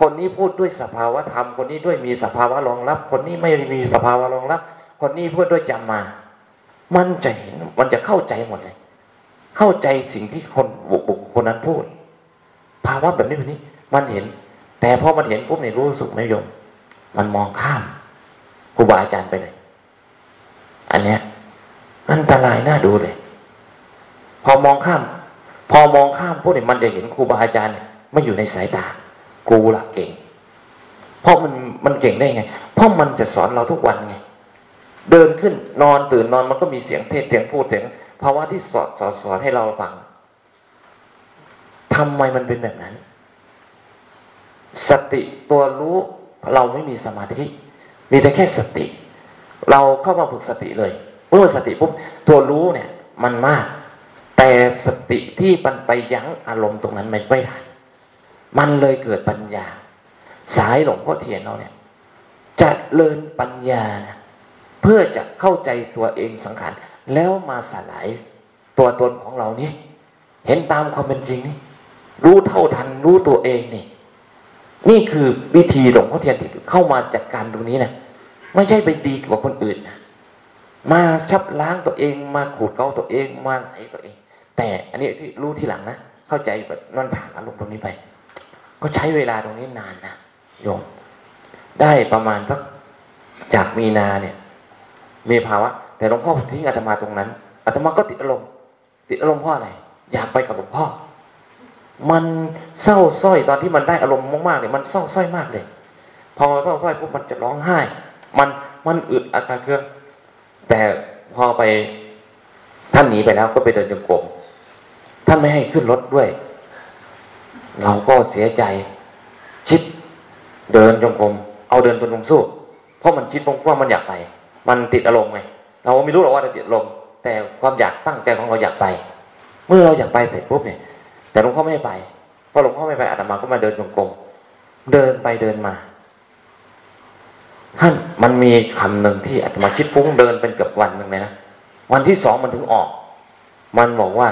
S1: คนนี้พูดด้วยสภาวะธรรม คนนี้ด้วยมีสภาวะรองรับ คนนี้ไม่มีสภาวะรองรับ คนนี้พูดด้วยจำมา มันจะเห็นมันจะเข้าใจหมดเลย เข้าใจสิ่งที่คนบุคคลนั้นพูด ภาวะแบบนี้แบบนี้ มันเห็น แต่พอมันเห็นปุ๊บเนี่ยรู้สึกไม่ยม มันมองข้ามครูบาอาจารย์ไปเลยอันเนี้ยอันตรายน่าดูเลย พอมองข้าม พอมองข้ามพวกนี้มันจะเห็นครูบาอาจารย์ไม่อยู่ในสายตา กูละเก่ง เพราะมันมันเก่งได้ไง เพราะมันจะสอนเราทุกวันไง เดินขึ้นนอนตื่นนอนมันก็มีเสียงเทศเสียงพูดเสียง ภาวะที่สอนสอนสอนให้เราฟังทำไมมันเป็นแบบนั้น สติตัวรู้เราไม่มีสมาธิ มีแต่แค่สติ เราเข้ามาฝึกสติเลยเมื่อสติปุ๊บตัวรู้เนี่ย มันมาก แต่สติที่มันไปยั้งอารมณ์ตรงนั้นไม่ไม่ทันมันเลยเกิดปัญญา สายหลวงพ่อเทียนเราเนี่ยจะเลินปัญญานะเพื่อจะเข้าใจตัวเองสังขาร แล้วมาสลายตัวตนของเรานี่เห็นตามความเป็นจริงนี่รู้เท่าทันรู้ตัวเองนี่ นี่คือวิธีหลวงพ่อเทียนที่เข้ามาจัดการตรงนี้นะไม่ใช่ไปดีกว่าคนอื่นนะมาชับล้างตัวเอง มาขูดเกาตัวเองมาไหนตัวเอง แต่อันนี้ที่รู้ทีหลังนะเข้าใจแบบนั่นผ่านอารมณ์ตรงนี้ไป ก็ใช้เวลาตรงนี้นานนะโยม ได้ประมาณสักจากมีนาเนี่ย มีภาวะ แต่หลวงพ่อทิ้งอาตมาตรงนั้นอาตมาก็ติดอารมณ์ติดอารมณ์เพราะอะไรอยากไปกับหลวงพ่อ มันเศร้าส้อยตอนที่มันได้อารมณ์มากๆเนี่ยมันเศร้าส้อยมากเลย พอเศร้าส้อยปุ๊บมันจะร้องไห้ มันมันอึดอาการเครื่องแต่พอไปท่านหนีไปแล้วก็ไปเดินจงกรมท่านไม่ให้ขึ้นรถด้วย เราก็เสียใจ คิดเดินจงกรมเอาเดินตัวลงสู้ เพราะมันคิดว่ามันอยากไป มันติดอารมณ์ไง เราไม่รู้หรอกว่าจะติดอารมแต่ความอยากตั้งใจของเราอยากไป เมื่อเราอยากไปเสร็จปุ๊บเนี่ย แต่หลวงพ่อไม่ไปพอหลวงพ่อไม่ไปอาตมาก็มาเดินจงกรมเดินไปเดินมาท่านมันมีคำหนึ่งที่อาตมาคิดพุ่งเดินเป็นเกือบวันหนึ่งเลยนะวันที่สองมันถึงออก มันบอกว่า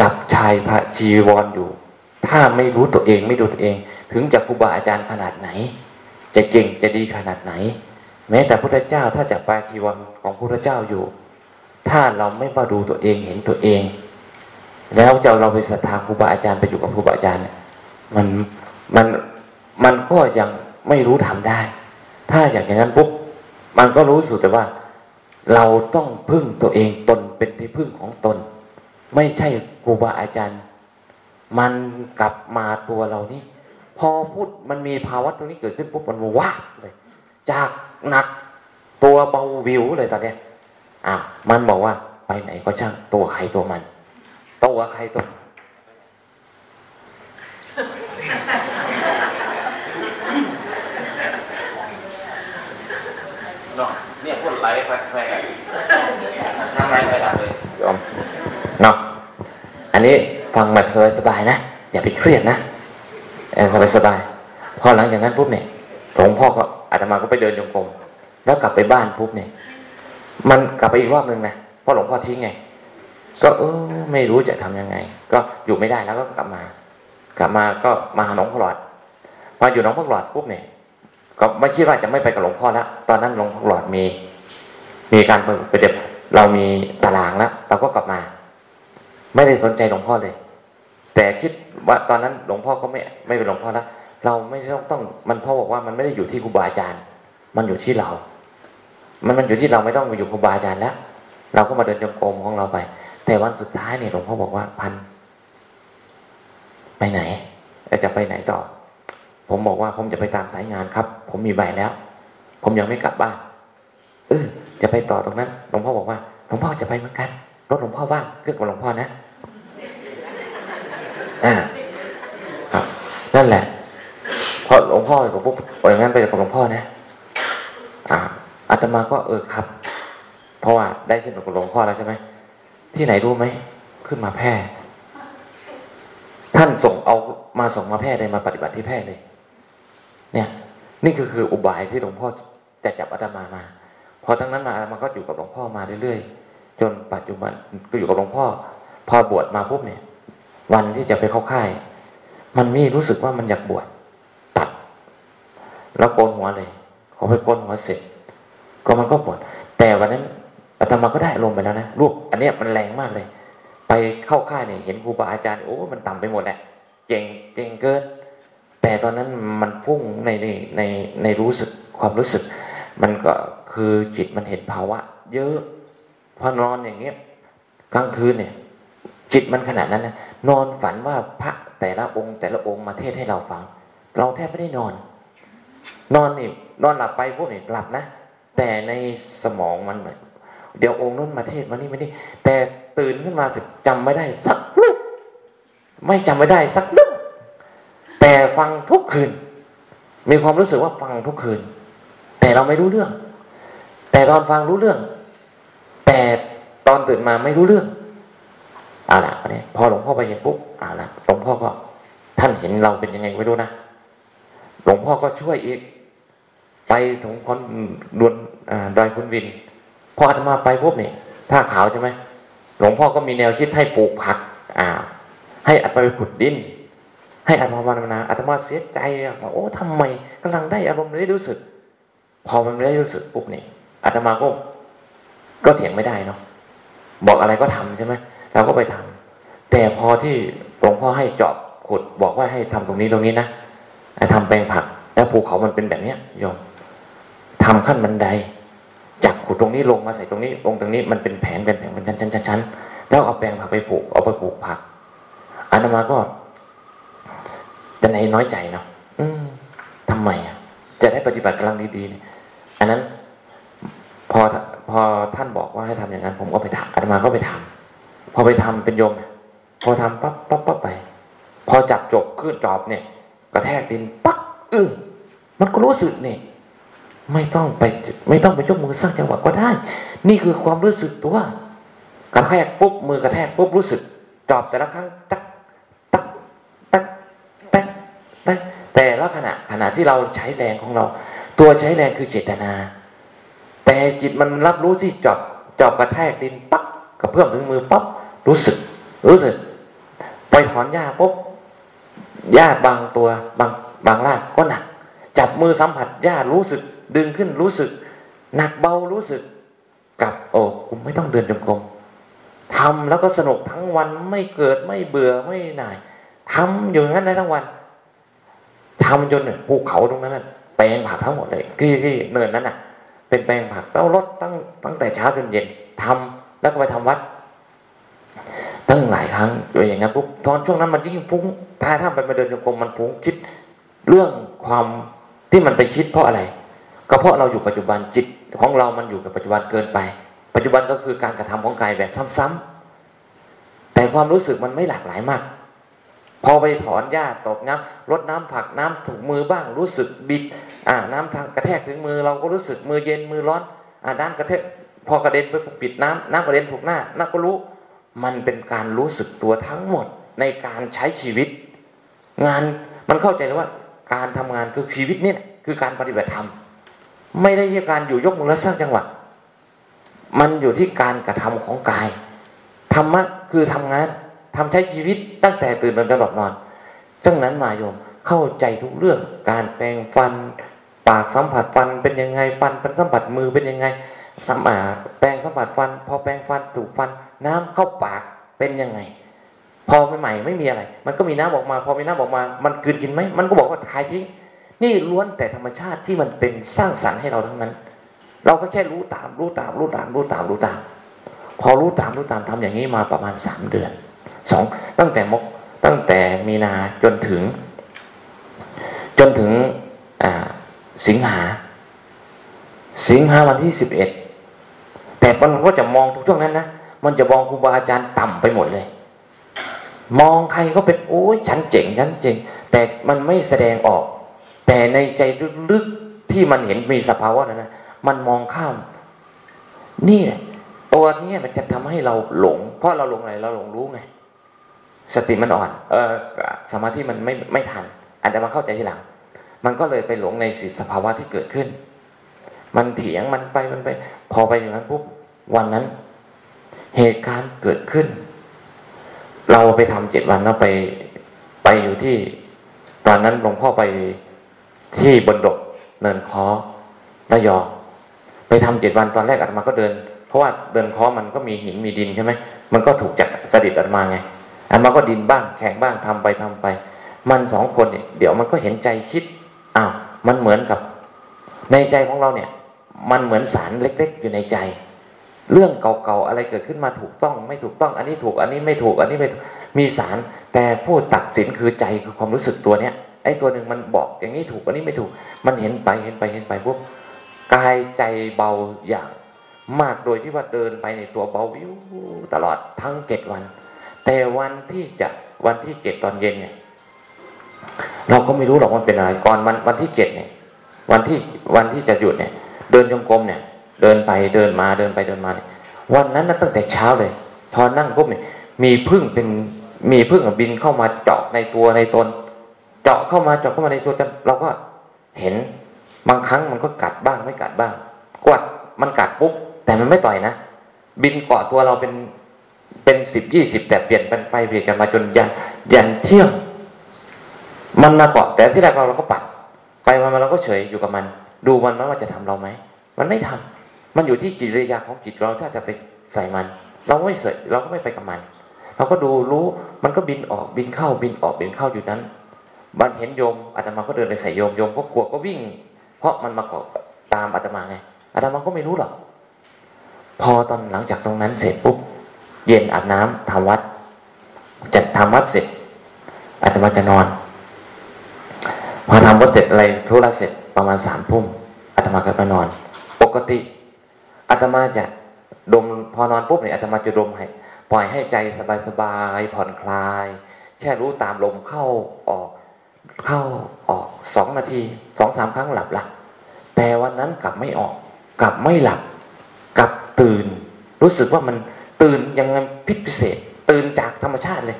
S1: จับชายพระชีวรออยู่ ถ้าไม่รู้ตัวเองไม่ดูตัวเอง ถึงจะครูบาอาจารย์ขนาดไหน จะเก่งจะดีขนาดไหน แม้แต่พระเจ้าถ้าจับปาชีวรของพระเจ้าอยู่ ถ้าเราไม่มาดูตัวเองเห็นตัวเอง แล้วจะเราไปศรัทธาครูบาอาจารย์ไปอยู่กับครูบาอาจารย์มันมันมันก็ยังไม่รู้ทำได้ ถ้าอย่างนั้นปุ๊บมันก็รู้สึกแต่ว่า เราต้องพึ่งตัวเองตนเป็นที่พึ่งของตน ไม่ใช่ครูบาอาจารย์ มันกลับมาตัวเรานี่ พอพูดมันมีภาวะตรงนี้เกิดขึ้นปุ๊บมันว้าเลย จาก หนัก ตัวเบาหวิวเลยตอนนี้อะมันบอกว่าไปไหนก็ช่างตัวใครตัวมัน ตัวใครตัว
S2: เนี่ยพูดแฟร์แฟร์ทำไมไปดับเลยยอม
S1: ฟังแบบสบายๆนะ อย่าไปเครียดนะสบายๆพอหลังจากนั้นปุ๊บเนี่ยหลวงพ่อก็ อาตมาก็ไปเดินโยงกรมแล้วกลับไปบ้านปุ๊บเนี่ย มันกลับไปอีกรอบหนึ่งนะเพราะหลวงพ่อทิ้งไง ก็เออไม่รู้จะทํำยังไง ก็อยู่ไม่ได้แล้วก็กลับมา กลับมาก็มาหาหลวงพ่อหลอดมาอยู่หลวงพ่อหลอดปุ๊บเนี่ย ก็ไม่คิดว่าจะไม่ไปกับหลวงพ่อแล้วตอนนั้นหลวงพ่อหลอดมี มีการไปเด็บเรามีตารางแล้วเราก็กลับมา ไม่ได้สนใจหลวงพ่อเลย แต่คิดว่าตอนนั้นหลวงพ่อก็ไม่ไม่เป็นหลวงพ่อแล้ว เราไม่ต้องต้อง มันพ่อบอกว่ามันไม่ได้อยู่ที่ครูบาอาจารย์ มันอยู่ที่เรา มันมันอยู่ที่เราไม่ต้องไปอยู่ครูบาอาจารย์แล้ว เราก็มาเดินจงกรมของเราไป แต่วันสุดท้ายเนี่ยหลวงพ่อบอกว่าพัน ไปไหนจะไปไหนต่อ ผมบอกว่าผมจะไปตามสายงานครับ ผมมีใบแล้ว ผมยังไม่กลับบ้านเออจะไปต่อตรงนั้นหลวงพ่อบอกว่าหลวงพ่อจะไปเหมือนกันรถหลวงพ่อบ้างเครื่องของหลวงพ่อนะอ่าครับนั่นแหละ พราะหลวงพ่อกับพวกอย่างนั้นไปกับหลวงพ่อนะอ่าอาตมาก็เออครับ เพราะว่าได้ขึ้นกับหลวงพ่อแล้วใช่ไหมที่ไหนรู้ไหมขึ้นมาแพร่ ท่านส่งเอามาส่งมาแพร่เลยมาปฏิบัติที่แพร่เลย เนี่ย นี่คือคืออุบายที่หลวงพ่อจะจับอาตมามาพอทั้งนั้นมาอาตมาก็อยู่กับหลวงพ่อมาเรื่อยๆจนปัจจุบันก็อยู่กับหลวงพ่อ พอบวชมาปุ๊บเนี่ย วันที่จะไปเข้าค่าย มันมีรู้สึกว่ามันอยากบวช แล้วโกนหัวเลยพอไปโกนหัวเสร็จ ก็มันก็ปวด แต่วันนั้นอาตมาก็ได้ลงไปแล้วนะรูปอันนี้มันแรงมากเลย ไปเข้าค่ายเนี่ยเห็นครูบาอาจารย์โอ้ มันต่ำไปหมดแหละเจ๋งเจ๋งเกิน แต่ตอนนั้นมันพุ่งในในในในรู้สึกความรู้สึก มันก็คือจิตมันเห็นภาวะ เยอะพอนอนอย่างเงี้ยกลางคืนเนี่ย จิตมันขนาดนั้นนะนอนฝันว่าพระแต่ละองค์แต่ละองค์มาเทศให้เราฟัง เราแทบไม่ได้นอน นอนนี่นอนหลับไปพวกนี้หลับนะ แต่ในสมองมัน เดี๋ยวองค์นู้นมาเทศมานี่มานี่แต่ตื่นขึ้นมาสิจำไม่ได้สักลูกไม่จำไม่ได้สักลูกแต่ฟังทุกคืน มีความรู้สึกว่าฟังทุกคืน แต่เราไม่รู้เรื่อง แต่ตอนฟังรู้เรื่อง แต่ตอนตื่นมาไม่รู้เรื่องเอาละเนี่ยพอหลวงพ่อไปเห็นปุ๊บเอาละหลวงพ่อก็ ท่านเห็นเราเป็นยังไงไม่รู้นะหลวงพ่อก็ช่วยอีก ไปถึงคนดวนดอยคุณวินพออาตมาไปพวกนี่ผ้าขาวใช่ไหมหลวงพ่อก็มีแนวคิดให้ปลูกผัก อ่า ให้อาตมาไปขุดดิน ให้อาตมาภาวนาอาตมาเสียใจว่าโอ้ทำไมกำลังได้อารมณ์ได้รู้สึก พอมันไม่ได้รู้สึกปุ๊บนี่อาตมาก็ก็เถียงไม่ได้เนาะบอกอะไรก็ทำใช่ไหมเราก็ไปทำแต่พอที่หลวงพ่อให้จาะขุดบอกว่าให้ทำตรงนี้ตรงนี้นะทำแปลงผัก แล้วภูเขามันเป็นแบบเนี้ยโยม ทำขั้นบันได จากขุดตรงนี้ลงมาใส่ตรงนี้ ลงตรงนี้มันเป็นแผนเป็นแผนเป็นชั้นชั้นชั้นแล้วเอาแปลงผักไปปลูกเอาไปปลูกผักอาตมาก็จะไหนน้อยใจเนาะอืมทำไมอะ จะได้ปฏิบัติกำลังดีๆอันนั้น พอพอท่านบอกว่าให้ทำอย่างนั้น ผมก็ไปทำอาตมาก็ไปทำพอไปทำเป็นโยมพอทำปั๊บปั๊บปั๊บไป พอจับจบขึ้นจอบเนี่ย กระแทกดินปั๊บอือมันก็รู้สึกเนี่ย ไม่ต้องไป ไม่ต้องไปยกมือสร้างจังหวะก็ได้ นี่คือความรู้สึกตัวกระแทกปุ๊บมือกระแทกปุ๊บรู้สึกจอบแต่ละครั้งตักตักตักตักตักแต่ละขณะขณะที่เราใช้แรงของเรา ตัวใช้แรงคือเจตนา แต่จิตมันรับรู้ที่จอบจอบกระแทกดินปั๊บกระเพื่อมถึงมือปั๊บรู้สึก รู้สึก ไปถอนหญ้าปุ๊บหญ้าบางตัวบางบางรากก็หนักจับมือสัมผัสหญ้ารู้สึก ดึงขึ้นรู้สึก หนักเบารู้สึกกับโอ้คุณไม่ต้องเดินจงกรมทำแล้วก็สนุกทั้งวันไม่เกิดไม่เบื่อไม่หน่ายทำอยู่นั้นได้ทั้งวันทำจนเนี่ยภูเขาตรงนั้นแปลงผักทั้งหมดเลยที่ที่เนินนั้นน่ะ เป็นแปลงผักแล้วรถตั้งตั้งแต่เช้าจนเย็นทำแล้วก็ไปทำวัดตั้งหลายครั้งอย่างนั้นปุ๊บตอนช่วงนั้นมันยิ่งฟุ้งถ้าถ้าไปมาเดินจงกรมมันฟุ้งคิด เรื่องความที่มันไปคิดเพราะอะไร ก็เพราะเราอยู่ปัจจุบันจิตของเรามันอยู่กับปัจจุบันเกินไป ปัจจุบันก็คือการกระทำของกายแบบซ้ำๆแต่ความรู้สึกมันไม่หลากหลายมาก พอไปถอนหญ้าตกน้ำรดน้ำผักน้ำถูกมือบ้างรู้สึกบิดอ่าน้ำทางกระแทกถึงมือเราก็รู้สึกมือเย็นมือร้อนอ่าน้ำกระแทกพอกระเด็นไปปิดน้ำน้ำกระเด็นถูกหน้าน้าก็รู้ มันเป็นการรู้สึกตัวทั้งหมดในการใช้ชีวิต งานมันเข้าใจเลยว่า การทำงานคือชีวิตนี่คือการปฏิบัติธรรม ไม่ได้ที่การอยู่ยกมือและสร้างจังหวะมันอยู่ที่การกระทำของกายธรรมะคือทำงานทำใช้ชีวิตตั้งแต่ตื่นจนหลับนอนดังนั้นมาโยมเข้าใจทุกเรื่องการแปรงฟัน ปากสัมผัสฟันเป็นยังไงฟันเป็นสัมผัสมือเป็นยังไงสัมแปรงสัมผัสฟัน พอแปรงฟันถูกฟัน น้ำเข้าปากเป็นยังไง พอใหม่ไม่มีอะไร มันก็มีน้ำออกมา พอมีน้ำออกมา มันกืนกินไหมมันก็บอกว่าทายทิ้ง นี่ล้วนแต่ธรรมชาติที่มันเป็นสร้างสรรค์ให้เราทั้งนั้น เราก็แค่รู้ตามรู้ตามรู้ตามรู้ตามรู้ตาม พอรู้ตามรู้ตามทำอย่างนี้มาประมาณสามเดือนสองตั้งแต่มกตั้งแต่มีนาจนถึง จนถึงสิงหา สิงหาวันที่สิบเอ็ดแต่มันก็จะมองทุกช่วงนั้นนะมันจะมองครูบาอาจารย์ต่ำไปหมดเลย มองใครก็เป็นโอ้ยฉันเจ๋งฉันเจ๋งแต่มันไม่แสดงออก แต่ในใจลึกๆที่มันเห็นมีสภาวะนั้นนะมันมองข้าม นี่แหละตัวนี้มันจะทำให้เราหลง เพราะเราหลงอะไรเราหลงรู้ไง สติมันอ่อน เออสมาธิมันไม่ไม่ทันอาจจะมาเข้าใจทีหลัง มันก็เลยไปหลงในสิสภาวะที่เกิดขึ้น มันเถียงมันไปมันไป พอไปอย่างนั้นปุ๊บวันนั้น เหตุการณ์เกิดขึ้น เราไปทำเจ็ดวันเราไปไปอยู่ที่ตอนนั้นหลวงพ่อไป ที่บนดกเนินคอระยองไปทำเจ็ดวันตอนแรกอาตมาก็เดิน เพราะว่าเดินคอมันก็มีหินมีดินใช่ไหมมันก็ถูกจากสดิดอาตมาไงอาตมาก็ดินบ้างแข็งบ้างทำไปทำไป มันสองคนเนี่ยเดี๋ยวมันก็เห็นใจคิดอ้าวมันเหมือนกับ ในใจของเราเนี่ย มันเหมือนสารเล็ก ๆ อยู่ในใจ เรื่องเก่าๆอะไรเกิดขึ้นมาถูกต้อง ไม่ถูกต้อง อันนี้ถูกอันนี้ไม่ถูกอันนี้ไม่มีสารแต่ผู้ตัดสินคือใจคือความรู้สึกตัวเนี้ย ไอ้ตัวหนึ่งมันบอกอย่างนี้ถูกอันนี้ไม่ถูก มันเห็นไปเห็นไปเห็นไปปุ๊บกายใจเบาอย่างมากโดยที่ว่าเดินไปในตัวเบาวิวตลอดทั้งเจ็ดวัน แต่วันที่จะวันที่เจ็ดตอนเย็นเนี่ย เราก็ไม่รู้หรอกมันเป็นอะไรก่อนวันวันที่เจ็ดเนี่ย วันที่วันที่จะหยุดเนี่ย เดินจงกรมเนี่ย เดินไปเดินมาเดินไปเดินมาเนี่ยวันนั้นนัตั้งแต่เช้าเลย พอนั่งปุ๊บเนี่ยมีพึ่งเป็นมีพึ่งบินเข้ามาเจาะในตัวในตน จาะเข้ามาเจาะเข้ามาในตัวจนเราก็เห็นบางครั้งมันก็กัดบ้างไม่กัดบ้างกวดมันกัดปุ๊บแต่มันไม่ต่อยนะบินเกาะตัวเราเป็นเป็นสิบยี่สิบแต่เปลี่ยนเป็นไปเปลี่ยนกันมาจนยันยันเที่ยงมันมาเกาะแต่ที่แรกเราเราก็ปัดไปมาเราก็เฉยอยู่กับมัน ดูมันว่าจะทำเราไหมมันไม่ทำมันอยู่ที่จิตวิญญาของจิตเราถ้าจะไปใส่มัน เราไม่เสยเราก็ไม่ไปกับมัน เราก็ดูรู้มันก็บินออกบินเข้าบินออกบินเข้าอยู่นั้น บันเห็นโยมอาตมาก็เดินไปใส่โยมโยมก็กลัวก็วิ่ง เพราะมันมาเกาะตามอาตมาไงอาตมาก็ไม่รู้หรอกพอตอนหลังจากตรงนั้นเสร็จปุ๊บเย็นอาบน้ำทำวัดจะทำวัดเสร็จอาตมาจะนอนพอทำวัดเสร็จอะไรทุระเสร็จประมาณสามทุ่มอาตมาก็ไปนอน ปกติอาตมาจะดมพอนอนปุ๊บเนี่ยอาตมาจะดมให้ปล่อยให้ใจสบายๆผ่อนคลาย แค่รู้ตามลมเข้าออก เข้าออกสองนาทีสองสามครั้งหลับละแต่วันนั้นกลับไม่ออก กลับไม่หลับ กลับตื่น รู้สึกว่ามันตื่นยังไงพิพิเศษ ตื่นจากธรรมชาติเลย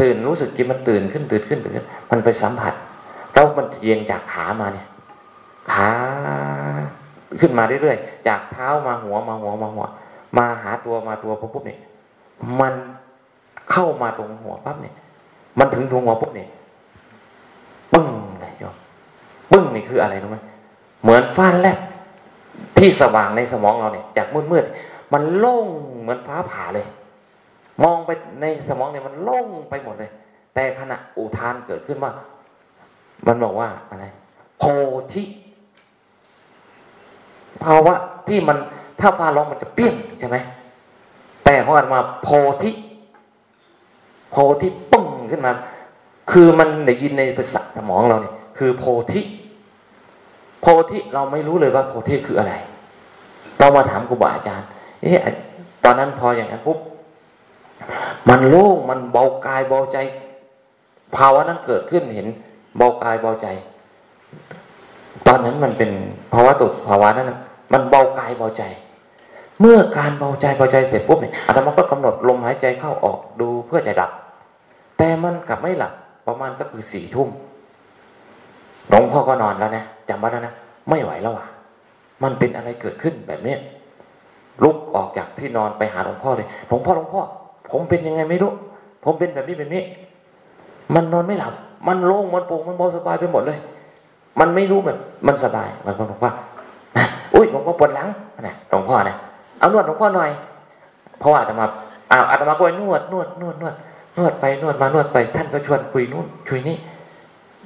S1: ตื่นรู้สึกกินมันตื่นขึ้นตื่นขึ้นตื่นขึ้นมันไปสัมผัส แล้วมันเย็นจากขามาเนี่ยขาขึ้นมาเรื่อยๆจากเท้ามาหัวมาหัวมาหัว มาหาตัวมาตัวปุ๊บเนี่ยมันเข้ามาตรงหัวปั๊บเนี่ย มันถึงตรงหัวปุ๊บเนี่ย ปึ้งนี่คืออะไรรู้ไหมเหมือนฟ้าแลบที่สว่างในสมองเราเนี่ย จากมืดมืดมันโล่งเหมือนฟ้าผ่าเลย มองไปในสมองเนี่ยมันโล่งไปหมดเลย แต่ขณะอุทานเกิดขึ้นว่า มันบอกว่าอะไรโพธิภาวะที่มันถ้าฟ้าร้องมันจะเปี้ยงใช่ไหมแต่ของอันมาโพธิโพธิปึ้งขึ้นมา คือมันได้ยินในภาษาสมองเราเนี่ย คือโพธิ โพธิเราไม่รู้เลยว่าโพธิคืออะไร เรามาถามครูบาอาจารย์เอ๊ะตอนนั้นพออย่างนั้นปุ๊บมันโล่งมันเบากายเบาใจ ภาวะนั้นเกิดขึ้นเห็นเบากายเบาใจ ตอนนั้นมันเป็นภาวะตุภาวะนั้นมันเบากายเบาใจ เมื่อการเบาใจเบาใจเสร็จปุ๊บเนี่ยอาตมาก็กำหนดลมหายใจเข้าออกดูเพื่อจะดับ แต่มันกลับไม่หลับประมาณสักคือสี่ทุ่ม หลวงพ่อก็นอนแล้วนะจำไว้แล้วนะไม่ไหวแล้วอะ มันเป็นอะไรเกิดขึ้นแบบนี้ลุกออกจากที่นอนไปหาหลวงพ่อเลยหลวงพ่อหลวงพ่อ ผมเป็นยังไงไม่รู้ผมเป็นแบบนี้แบบนี้ มันนอนไม่หลับ มันโล่งมันโปร่งมันเบาสบายไปหมดเลย มันไม่รู้แบบ มันสบายมันบอกว่าอุ้ยหลวงพ่อปวดหลังนะหลวงพ่อนะเอานวดหลวงพ่อหน่อยเพราะว่าอาตมาอ้าวอาตมาก็ไปนวดนวดนวดนวดนวดไปนวดมานวดไป ท่านก็ชวนคุยนู่นคุยนี่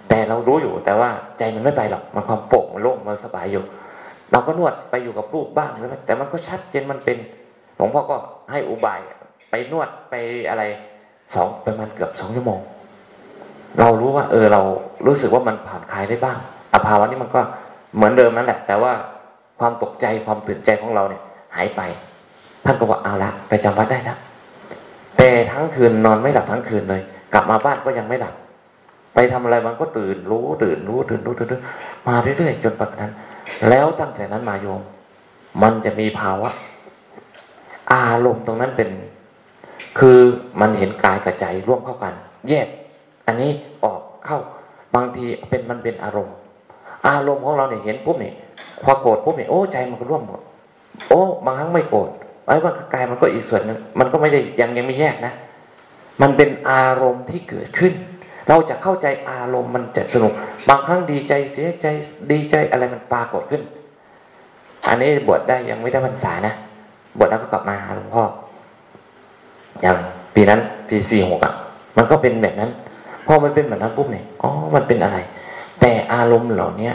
S1: แต่เรารู้อยู่แต่ว่าใจมันไม่ไปหรอกมันความโปร่งมันโล่งมันสบายอยู่ เราก็นวดไปอยู่กับรูปบ้างแต่มันก็ชัดเจนมันเป็นหลวงพ่อก็ให้อุบายไปนวดไปอะไรสองประมาณเกือบสองชั่วโมง เรารู้ว่า เออเรารู้สึกว่ามันผ่อนคลายได้บ้างอภาวะนี้มันก็เหมือนเดิมนั่นแหละ แต่ว่าความตกใจความตื่นใจของเราเนี่ย หายไป ท่านก็บอกเอาละไปจำวัดได้นะแต่ทั้งคืนนอนไม่หลับทั้งคืนเลย กลับมาบ้านก็ยังไม่หลับ ไปทำอะไรมันก็ตื่นรู้ตื่นรู้ตื่นรู้ตื่นรู้มาเรื่อยๆจนปัจจุบันแล้วตั้งแต่นั้นมาโยม มันจะมีภาวะ อารมณ์ตรงนั้นเป็น คือมันเห็นกายกับใจร่วมเข้ากัน แยก อันนี้ออกเข้าบางทีเป็นมันเป็นอารมณ์ อารมณ์ของเราเนี่ยเห็นปุ๊บเนี่ยพอโกรธปุ๊บเนี่ยโอ้ใจมันก็ร่วมหมด โอ้บางครั้งไม่โกรธไอ้บางกายมันก็อีกส่วนนึงมันก็ไม่ได้ยังยังไม่แยกนะ มันเป็นอารมณ์ที่เกิดขึ้น เราจะเข้าใจอารมณ์มันจะสนุก บางครั้งดีใจเสียใจดีใจอะไรมันปรากฏขึ้น อันนี้บวชได้ยังไม่ได้พรรษานะบวชแล้วก็กลับมาหาหลวงพ่ออย่างปีนั้นปีสี่หกอะ มันก็เป็นแบบนั้นพอมันเป็นแบบนั้นปุ๊บเนี่ยอ๋อมันเป็นอะไร แต่อารมณ์เหล่าเนี้ย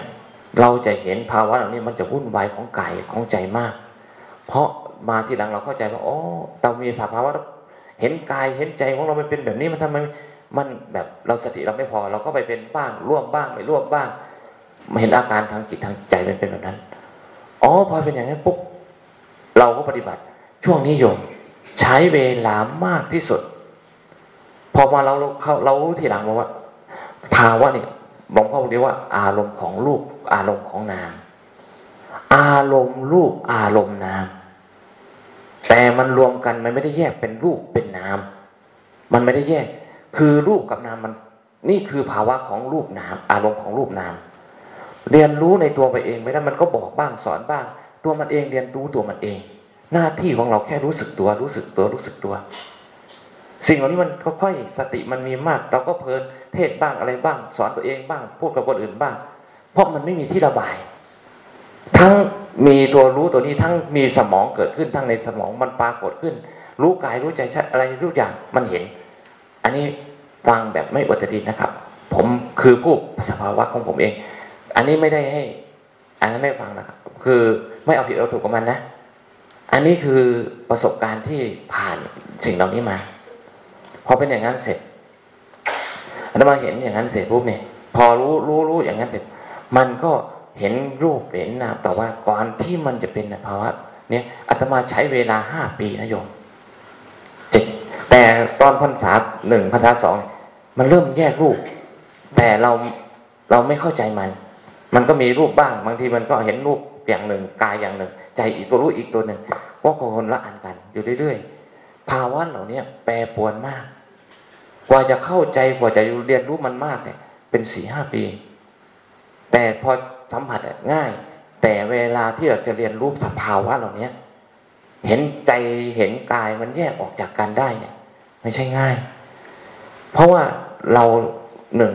S1: เราจะเห็นภาวะเหล่านี้มันจะวุ่นวายของกายของใจมาก เพราะมาที่หลังเราเข้าใจว่าอ๋อเรามีสภาวะเห็นกายเห็นใจของเรามันเป็นแบบนี้มันทำไม มันแบบเราสติเราไม่พอ เราก็ไปเป็นบ้าง ร่วมบ้างไม่ร่วมบ้างเห็นอาการทางจิตทางใจมันเป็นแบบนั้นอ๋อพอเป็นอย่างนั้นปุ๊บเราก็ปฏิบัติ ช่วงนี้โยมใช้เวลามากที่สุด พอมาเราเราเรารู้ทีหลังว่าภาวะนี่บอกพ่อเรียกว่า อารมณ์ของรูปอารมณ์ของนามอารมณ์รูปอารมณ์นามแต่มันรวมกันมันไม่ได้แยกเป็นรูปเป็นนามมันไม่ได้แยก คือรูปกับนามมัน นี่คือภาวะของรูปนามอารมณ์ของรูปนามเรียนรู้ในตัวไปเองไม่ได้มันก็บอกบ้างสอนบ้าง ตัวมันเองเรียนรู้ตัวมันเอง หน้าที่ของเราแค่รู้สึกตัว รู้สึกตัวรู้สึกตัว สิ่งเหล่านี้มันค่อยๆสติมันมีมาก เราก็เพลินเทศบ้างอะไรบ้าง สอนตัวเองบ้าง พูดกับคนอื่นบ้าง เพราะมันไม่มีที่ระบาย ทั้งมีตัวรู้ตัวนี้ทั้งมีสมองเกิดขึ้นทั้งในสมองมันปรากฏขึ้น รู้กายรู้ใจชัดอะไรรู้อย่างมันเห็น อันนี้ฟังแบบไม่อวดดินนะครับ ผมคือผู้สภาวะของผมเอง อันนี้ไม่ได้ให้ อันนั้นไม่ฟังนะครับ คือไม่เอาผิดเอาถูกกับมันนะ อันนี้คือประสบการณ์ที่ผ่านสิ่งเหล่านี้มา พอเป็นอย่างนั้นเสร็จอันมาเห็นอย่างนั้นเสร็จปุ๊บเนี่ยพอรู้รู้รู้อย่างนั้นเสร็จ มันก็เห็นรูปเห็นนามแต่ว่าก่อนที่มันจะเป็นภาวะเนี่ยอาตมาใช้เวลาห้าปีนะโยม แต่ตอนพรรษาหนึ่งพรรษาสองมันเริ่มแยกรูป แต่เราเราไม่เข้าใจมัน มันก็มีรูปบ้าง บางทีมันก็เห็นรูปอย่างหนึ่งกายอย่างหนึ่ง ใจอีกตัวรู้อีกตัวหนึ่งว่าคนละอันกันอยู่เรื่อยๆภาวะเหล่านี้แปรปรวนมาก กว่าจะเข้าใจกว่าจะเรียนรู้มันมากเนี่ย เป็นสี่ห้าปี แต่พอสัมผัสง่าย แต่เวลาที่เราจะเรียนรู้สภาวะเหล่านี้เห็นใจเห็นกายมันแยกออกจากกันได้เนี่ย ไม่ใช่ง่าย เพราะว่าเราหนึ่ง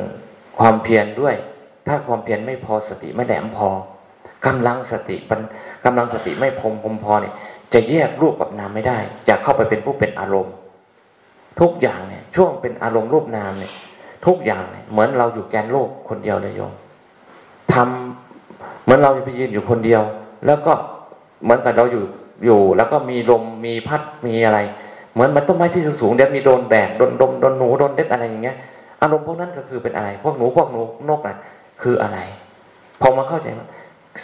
S1: ความเพียรด้วย ถ้าความเพียรไม่พอสติไม่แหลมพอกำลังสติกำลังสติไม่พมพมพอเนี่ยจะแยกรูปกับนามไม่ได้ จะเข้าไปเป็นผู้เป็นอารมณ์ ทุกอย่างเนี่ย ช่วงเป็นอารมณ์รูปนามเนี่ย ทุกอย่างเนี่ยเหมือนเราอยู่แกนโลกคนเดียวเลยโยมทำเหมือนเราไปยืนอยู่คนเดียว แล้วก็เหมือนกับเราอยู่อยู่ แล้วก็มีลมมีพัดมีอะไร เหมือนมันต้นไม้ที่สูงเดี๋ยวมีโดนแบกโดนดมโดนหนูโดนเด็ดอะไรอย่างเงี้ย อารมณ์พวกนั้นก็คือเป็นอะไร พวกหนูพวกหนูนกน่ะคืออะไร พอมาเข้าใจว่า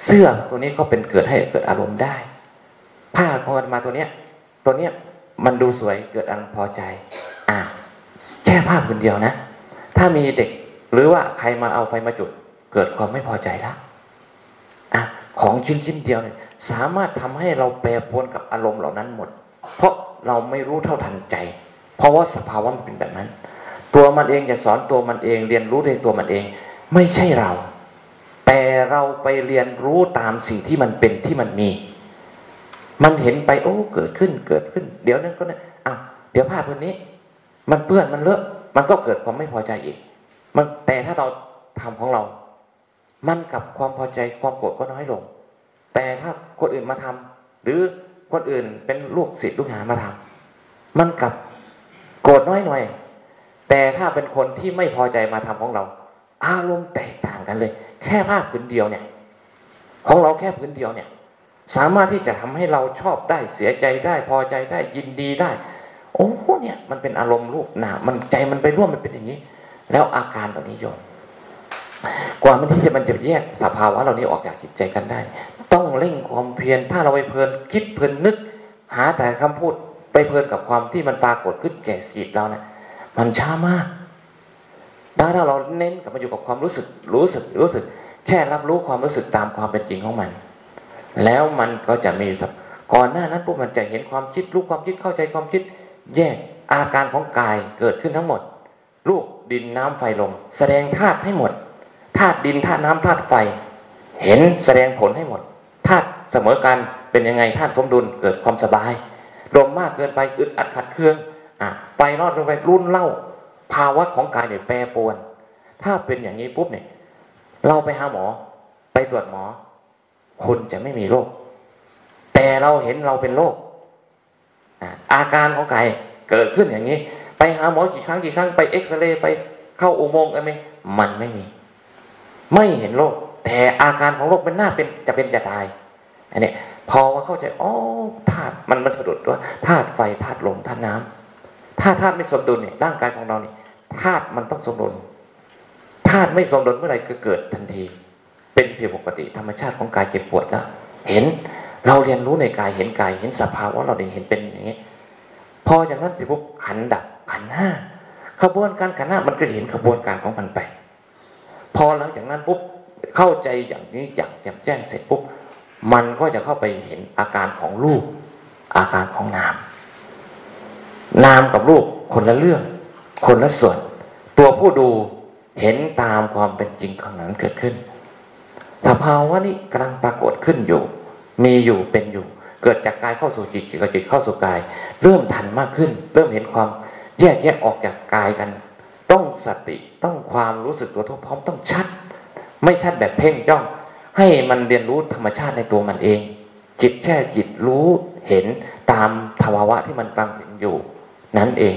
S1: เสื้อตัวนี้ก็เป็นเกิดให้เกิดอารมณ์ได้ ผ้าของอาตมาตัวเนี้ย ตัวเนี้ยมันดูสวยเกิดอารมณ์พอใจ อ่าแค่ภาพคนเดียวนะ ถ้ามีเด็กหรือว่าใครมาเอาไฟมาจุด เกิดความไม่พอใจแล้วอะของชิ้นชิ้นเดียวเนี่ยสามารถทำให้เราแปรปรวนกับอารมณ์เหล่านั้นหมด เราไม่รู้เท่าทันใจ เพราะว่าสภาวะมันเป็นแบบนั้น ตัวมันเองจะสอนตัวมันเอง เรียนรู้ในตัวมันเอง ไม่ใช่เรา แต่เราไปเรียนรู้ตามสิ่งที่มันเป็นที่มันมี มันเห็นไปโอ้เกิดขึ้นเกิดขึ้น เดี๋ยวนั้นก็นะอะเดี๋ยวภาพคนนี้ มันเปื้อนมันเลอะมันก็เกิดความไม่พอใจอีก มันแต่ถ้าเราทำของเรา มันกับความพอใจความโกรธก็น้อยลง แต่ถ้าคนอื่นมาทำหรือ คนอื่นเป็นลูกศิษย์ลูกหามาทำมันกับโกรธน้อยหน่อย แต่ถ้าเป็นคนที่ไม่พอใจมาทำของเรา อารมณ์แตกต่างกันเลย แค่ภาพพื้นเดียวเนี่ย ของเราแค่พื้นเดียวเนี่ย สามารถที่จะทำให้เราชอบได้เสียใจได้พอใจได้ยินดีได้ โอ้เนี่ย มันเป็นอารมณ์รูปหนามันใจมันไปร่วมมันเป็นอย่างนี้ แล้วอาการเหล่านี้โยมกว่ามันที่จะมันจะแยกสภาวะเหล่านี้ออกจากจิตใจกันได้ ต้องเร่งความเพียรถ้าเราไปเพลินคิดเพลินนึก หาแต่คำพูดไปเพลินกับความที่มันปรากฏขึ้นแก่สิตเราเนะี่ยมันช้ามากถ้าเราเน้นกับมาอยู่กับความรู้สึกรู้สึกรู้สึก แค่รับรู้ความรู้สึกตามความเป็นจริงของมัน แล้วมันก็จะมีก่อนหน้านั้นพวกมันจะเห็นความคิดรู้ความคิดเข้าใจความคิด แยกอาการของกายเกิดขึ้นทั้งหมดรูปดินน้ำไฟลมแสดงธาตุให้หมดธาตุดินธาตุน้ำธาตุไฟ เห็นแสดงผลให้หมด ธาตุเสมอกันเป็นยังไงธาตุสมดุลเกิดความสบายลมมากเกินไปอึดอัดขัดเคืองอะไปรอดลงไปรุ่นเล่า ภาวะของกายเนี่ยแปรปรวน ถ้าเป็นอย่างนี้ปุ๊บเนี่ย เราไปหาหมอ ไปตรวจหมอ คุณจะไม่มีโรค แต่เราเห็นเราเป็นโรคอาการของกายเกิดขึ้นอย่างนี้ ไปหาหมอกี่ครั้งกี่ครั้งไปเอ็กซเรย์ไปเข้าอุโมงค์อะไรมันไม่มี ไม่เห็นโรค แต่อาการของโรคเป็นหน้าเป็นจะเป็นจะตายอันนี้พอว่าเข้าใจอ๋อธาตุมันมันสะดุดว่าธาตุไฟธาตุลมธาตุน้ำถ้าธาตุไม่สมดุลเนี่ยร่างกายของเราเนี่ยธาตุมันต้องสมดุลธาตุไม่สมดุลเมื่อไหร่ก็เกิดทันที เป็นเพียงปกติธรรมชาติของกายเจ็บปวดแล้วเห็นเราเรียนรู้ในกายเห็นกายเห็นสภาวะเราเห็นเป็นอย่างนี้ พอจากนั้นสิปุ๊บขันดับขันห้าขบวนการขันห้ามันก็เห็นขบวนการของมันไป พอหลังจากนั้นปุ๊บ เข้าใจอย่างนี้อย่างแจ่มแจ้งเสร็จปุ๊บมันก็จะเข้าไปเห็นอาการของรูป อาการของนาม นามกับรูปคนละเรื่อง คนละส่วน ตัวผู้ดูเห็นตามความเป็นจริงของนั้นเกิดขึ้นสภาวะนี้กำลังปรากฏขึ้นอยู่ มีอยู่เป็นอยู่ เกิดจากกายเข้าสู่จิตจิตกับจิตเข้าสู่กาย เริ่มทันมากขึ้น เริ่มเห็นความแยกแยกออกจากกายกัน ต้องสติต้องความรู้สึกตัวทุกพร้อมต้องชัด ไม่ชัดแบบเพ่งจ้อง ให้มันเรียนรู้ธรรมชาติในตัวมันเอง จิตแค่จิตรู้เห็นตามภาวะที่มันกำลังอยู่ นั่นเอง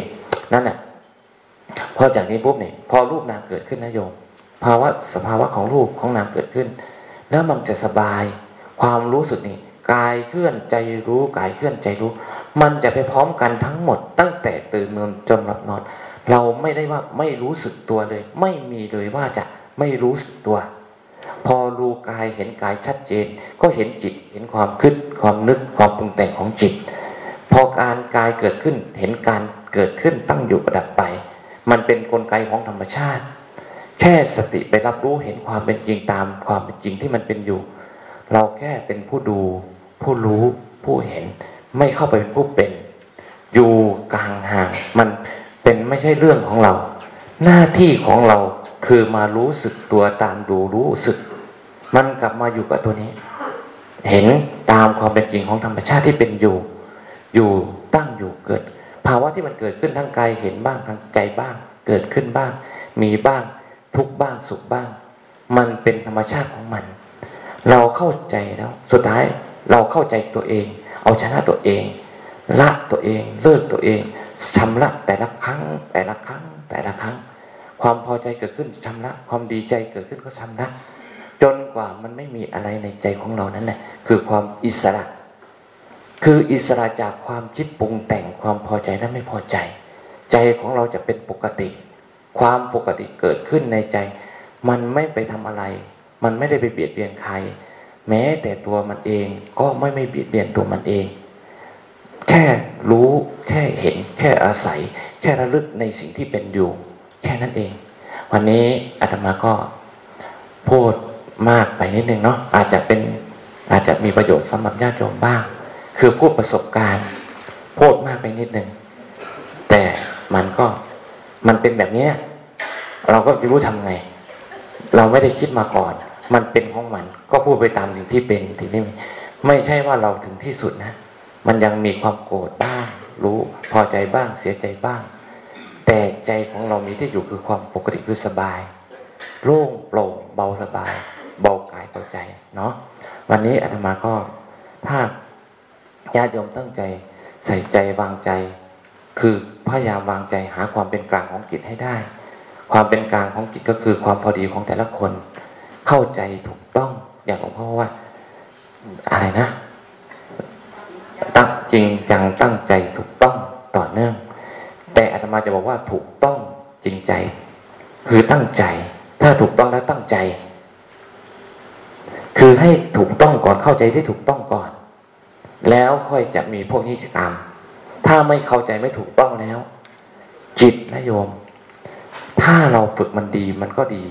S1: นั่นแหละพอจากนี้ปุ๊บเนี่ยพอรูปนามเกิดขึ้นนะโยม ภาวะสภาวะของรูปของนามเกิดขึ้น แล้วมันจะสบาย ความรู้สึกนี่กายเคลื่อนใจรู้กายเคลื่อนใจรู้ มันจะไปพร้อมกันทั้งหมด ตั้งแต่ตื่นนอนจนหลับนอน เราไม่ได้ว่าไม่รู้สึกตัวเลย ไม่มีเลยว่าจะ ไม่รู้สึกตัว พอรู้กายเห็นกายชัดเจน ก็เห็นจิตเห็นความคิดความนึกความปรุงแต่งของจิต พอการกายเกิดขึ้นเห็นการเกิดขึ้นตั้งอยู่ประดับไป มันเป็นนกลไกของธรรมชาติ แค่สติไปรับรู้เห็นความเป็นจริงตามความเป็นจริงที่มันเป็นอยู่ เราแค่เป็นผู้ดู ผู้รู้ผู้เห็น ไม่เข้าไปเป็นผู้เป็น อยู่กลางห่างมันเป็นไม่ใช่เรื่องของเรา หน้าที่ของเรา คือมารู้สึกตัวตามดูรู้สึก มันกลับมาอยู่กับตัวนี้ เห็นตามความเป็นจริงของธรรมชาติที่เป็นอยู่ อยู่ตั้งอยู่เกิด ภาวะที่มันเกิดขึ้นทางกายเห็นบ้างทางใจบ้าง เกิดขึ้นบ้าง มีบ้าง ทุกบ้างสุขบ้าง มันเป็นธรรมชาติของมัน เราเข้าใจแล้ว สุดท้ายเราเข้าใจตัวเอง เอาชนะตัวเองละตัวเองเลิกตัวเองชำระแต่ละครั้งแต่ละครั้งแต่ละครั้ง ความพอใจเกิดขึ้นชำระ ความดีใจเกิดขึ้นก็ชำระจนกว่ามันไม่มีอะไรในใจของเรานั้นแหละคือความอิสระ คืออิสระจากความคิดปรุงแต่งความพอใจและไม่พอใจ ใจของเราจะเป็นปกติ ความปกติเกิดขึ้นในใจ มันไม่ไปทำอะไร มันไม่ได้ไปเบียดเบียนใคร แม้แต่ตัวมันเองก็ไม่ไม่เบียดเบียนตัวมันเอง แค่รู้แค่เห็น แค่อาศัย แค่ระลึกในสิ่งที่เป็นอยู่ แค่นั้นเอง วันนี้อาตมาก็พูดมากไปนิดนึงเนาะอาจจะเป็นอาจจะมีประโยชน์สำหรับญาติโยมบ้าง คือพูดประสบการณ์พูดมากไปนิดนึงแต่มันก็มันเป็นแบบนี้เราก็จะรู้ทำไง เราไม่ได้คิดมาก่อน มันเป็นของมัน ก็พูดไปตามสิ่งที่เป็นสิ่งที่ไม่ไม่ใช่ว่าเราถึงที่สุดนะ มันยังมีความโกรธบ้าง รู้พอใจบ้างเสียใจบ้าง แต่ใจของเรามีที่อยู่คือความปกติคือสบาย โล่งโปร่งเบาสบาย เบากายเบาใจเนาะวันนี้อาตมาก็ถ้าญาติโยมตั้งใจใส่ใจวางใจ คือพยายามวางใจหาความเป็นกลางของจิตให้ได้ ความเป็นกลางของจิตก็คือความพอดีของแต่ละคน เข้าใจถูกต้องอย่างหลวงพ่อว่าอะไรนะ ตั้งจริงจังตั้งใจถูกต้องต่อเนื่อง มาจะบอกว่าถูกต้องจริงใจ คือตั้งใจ ถ้าถูกต้องแล้วตั้งใจ คือให้ถูกต้องก่อนเข้าใจที่ถูกต้องก่อน แล้วค่อยจะมีพวกนี้ตาม ถ้าไม่เข้าใจไม่ถูกต้องแล้ว จิตนะโยม ถ้าเราฝึกมันดีมันก็ดี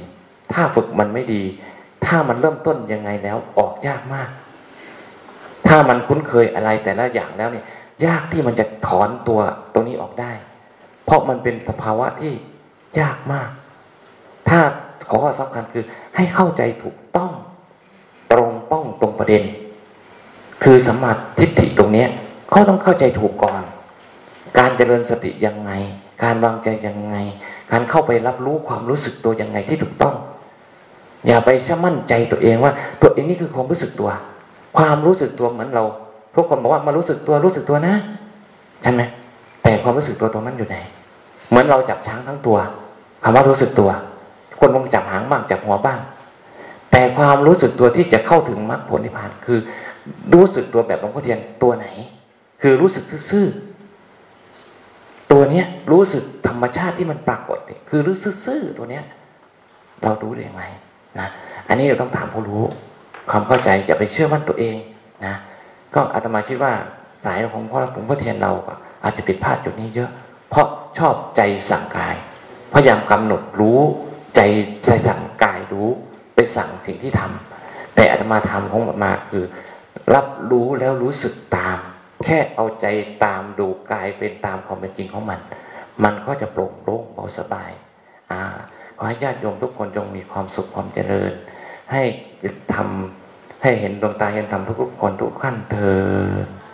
S1: ถ้าฝึกมันไม่ดี ถ้ามันเริ่มต้นยังไงแล้วออกยากมาก ถ้ามันคุ้นเคยอะไรแต่ละอย่างแล้วเนี่ยยากที่มันจะถอนตัวตรงนี้ออกได้ เพราะมันเป็นสภาวะที่ยากมาก ถ้าขอข้อสำคัญคือให้เข้าใจถูกต้องตรงป้องตรงประเด็น คือสมาธิฐิตรงเนี้ยเขาต้องเข้าใจถูกก่อน การเจริญสติยังไง การวางใจยังไง การเข้าไปรับรู้ความรู้สึกตัวยังไงที่ถูกต้อง อย่าไปชื่อมั่นใจตัวเองว่า ตัวเองนี่คือความรู้สึกตัว ความรู้สึกตัวเหมือนเราทุกคนบอกว่ามารู้สึกตัวรู้สึกตัวนะใช่ไหม ความรู้สึกตัวตรงนั้นอยู่ไหน เหมือนเราจับช้างทั้งตัวคำว่ารู้สึกตัว คนคงจับหางบ้างจับหัวบ้าง แต่ความรู้สึกตัวที่จะเข้าถึงมรรคผลนิพพานคือ รู้สึกตัวแบบหลวงพ่อเทียนตัวไหน คือรู้สึกซื่อตัวเนี้ยรู้สึกธรรมชาติที่มันปรากฏคือรู้สึกซื่อตัวเนี้ย เรารู้ได้ไหมนะอันนี้เราต้องถามผู้รู้ ความเข้าใจอย่าไปเชื่อมั่นตัวเองนะก็อาตมาคิดว่าสายของพ่อหลวงพ่อเทียนเราอ อาจจะผิดพลาดจุดนี้เยอะ เพราะชอบใจสั่งกาย พยายามกำหนดรู้ใจใจสั่งกายรู้ไปสั่งสิ่งที่ทำแต่อาตมาทำของอามาคือ รับรู้แล้วรู้สึกตาม แค่เอาใจตามดูกายเป็นตามความเป็นจริงของมัน มันก็จะโปร่งโล่งเบาสบายอ่าขอให้ญาติโยมทุกคนจงมีความสุขความเจริญ ให้ทำให้เห็นดวงตาเห็นธรรมทุกๆคนทุกขั้นเธอ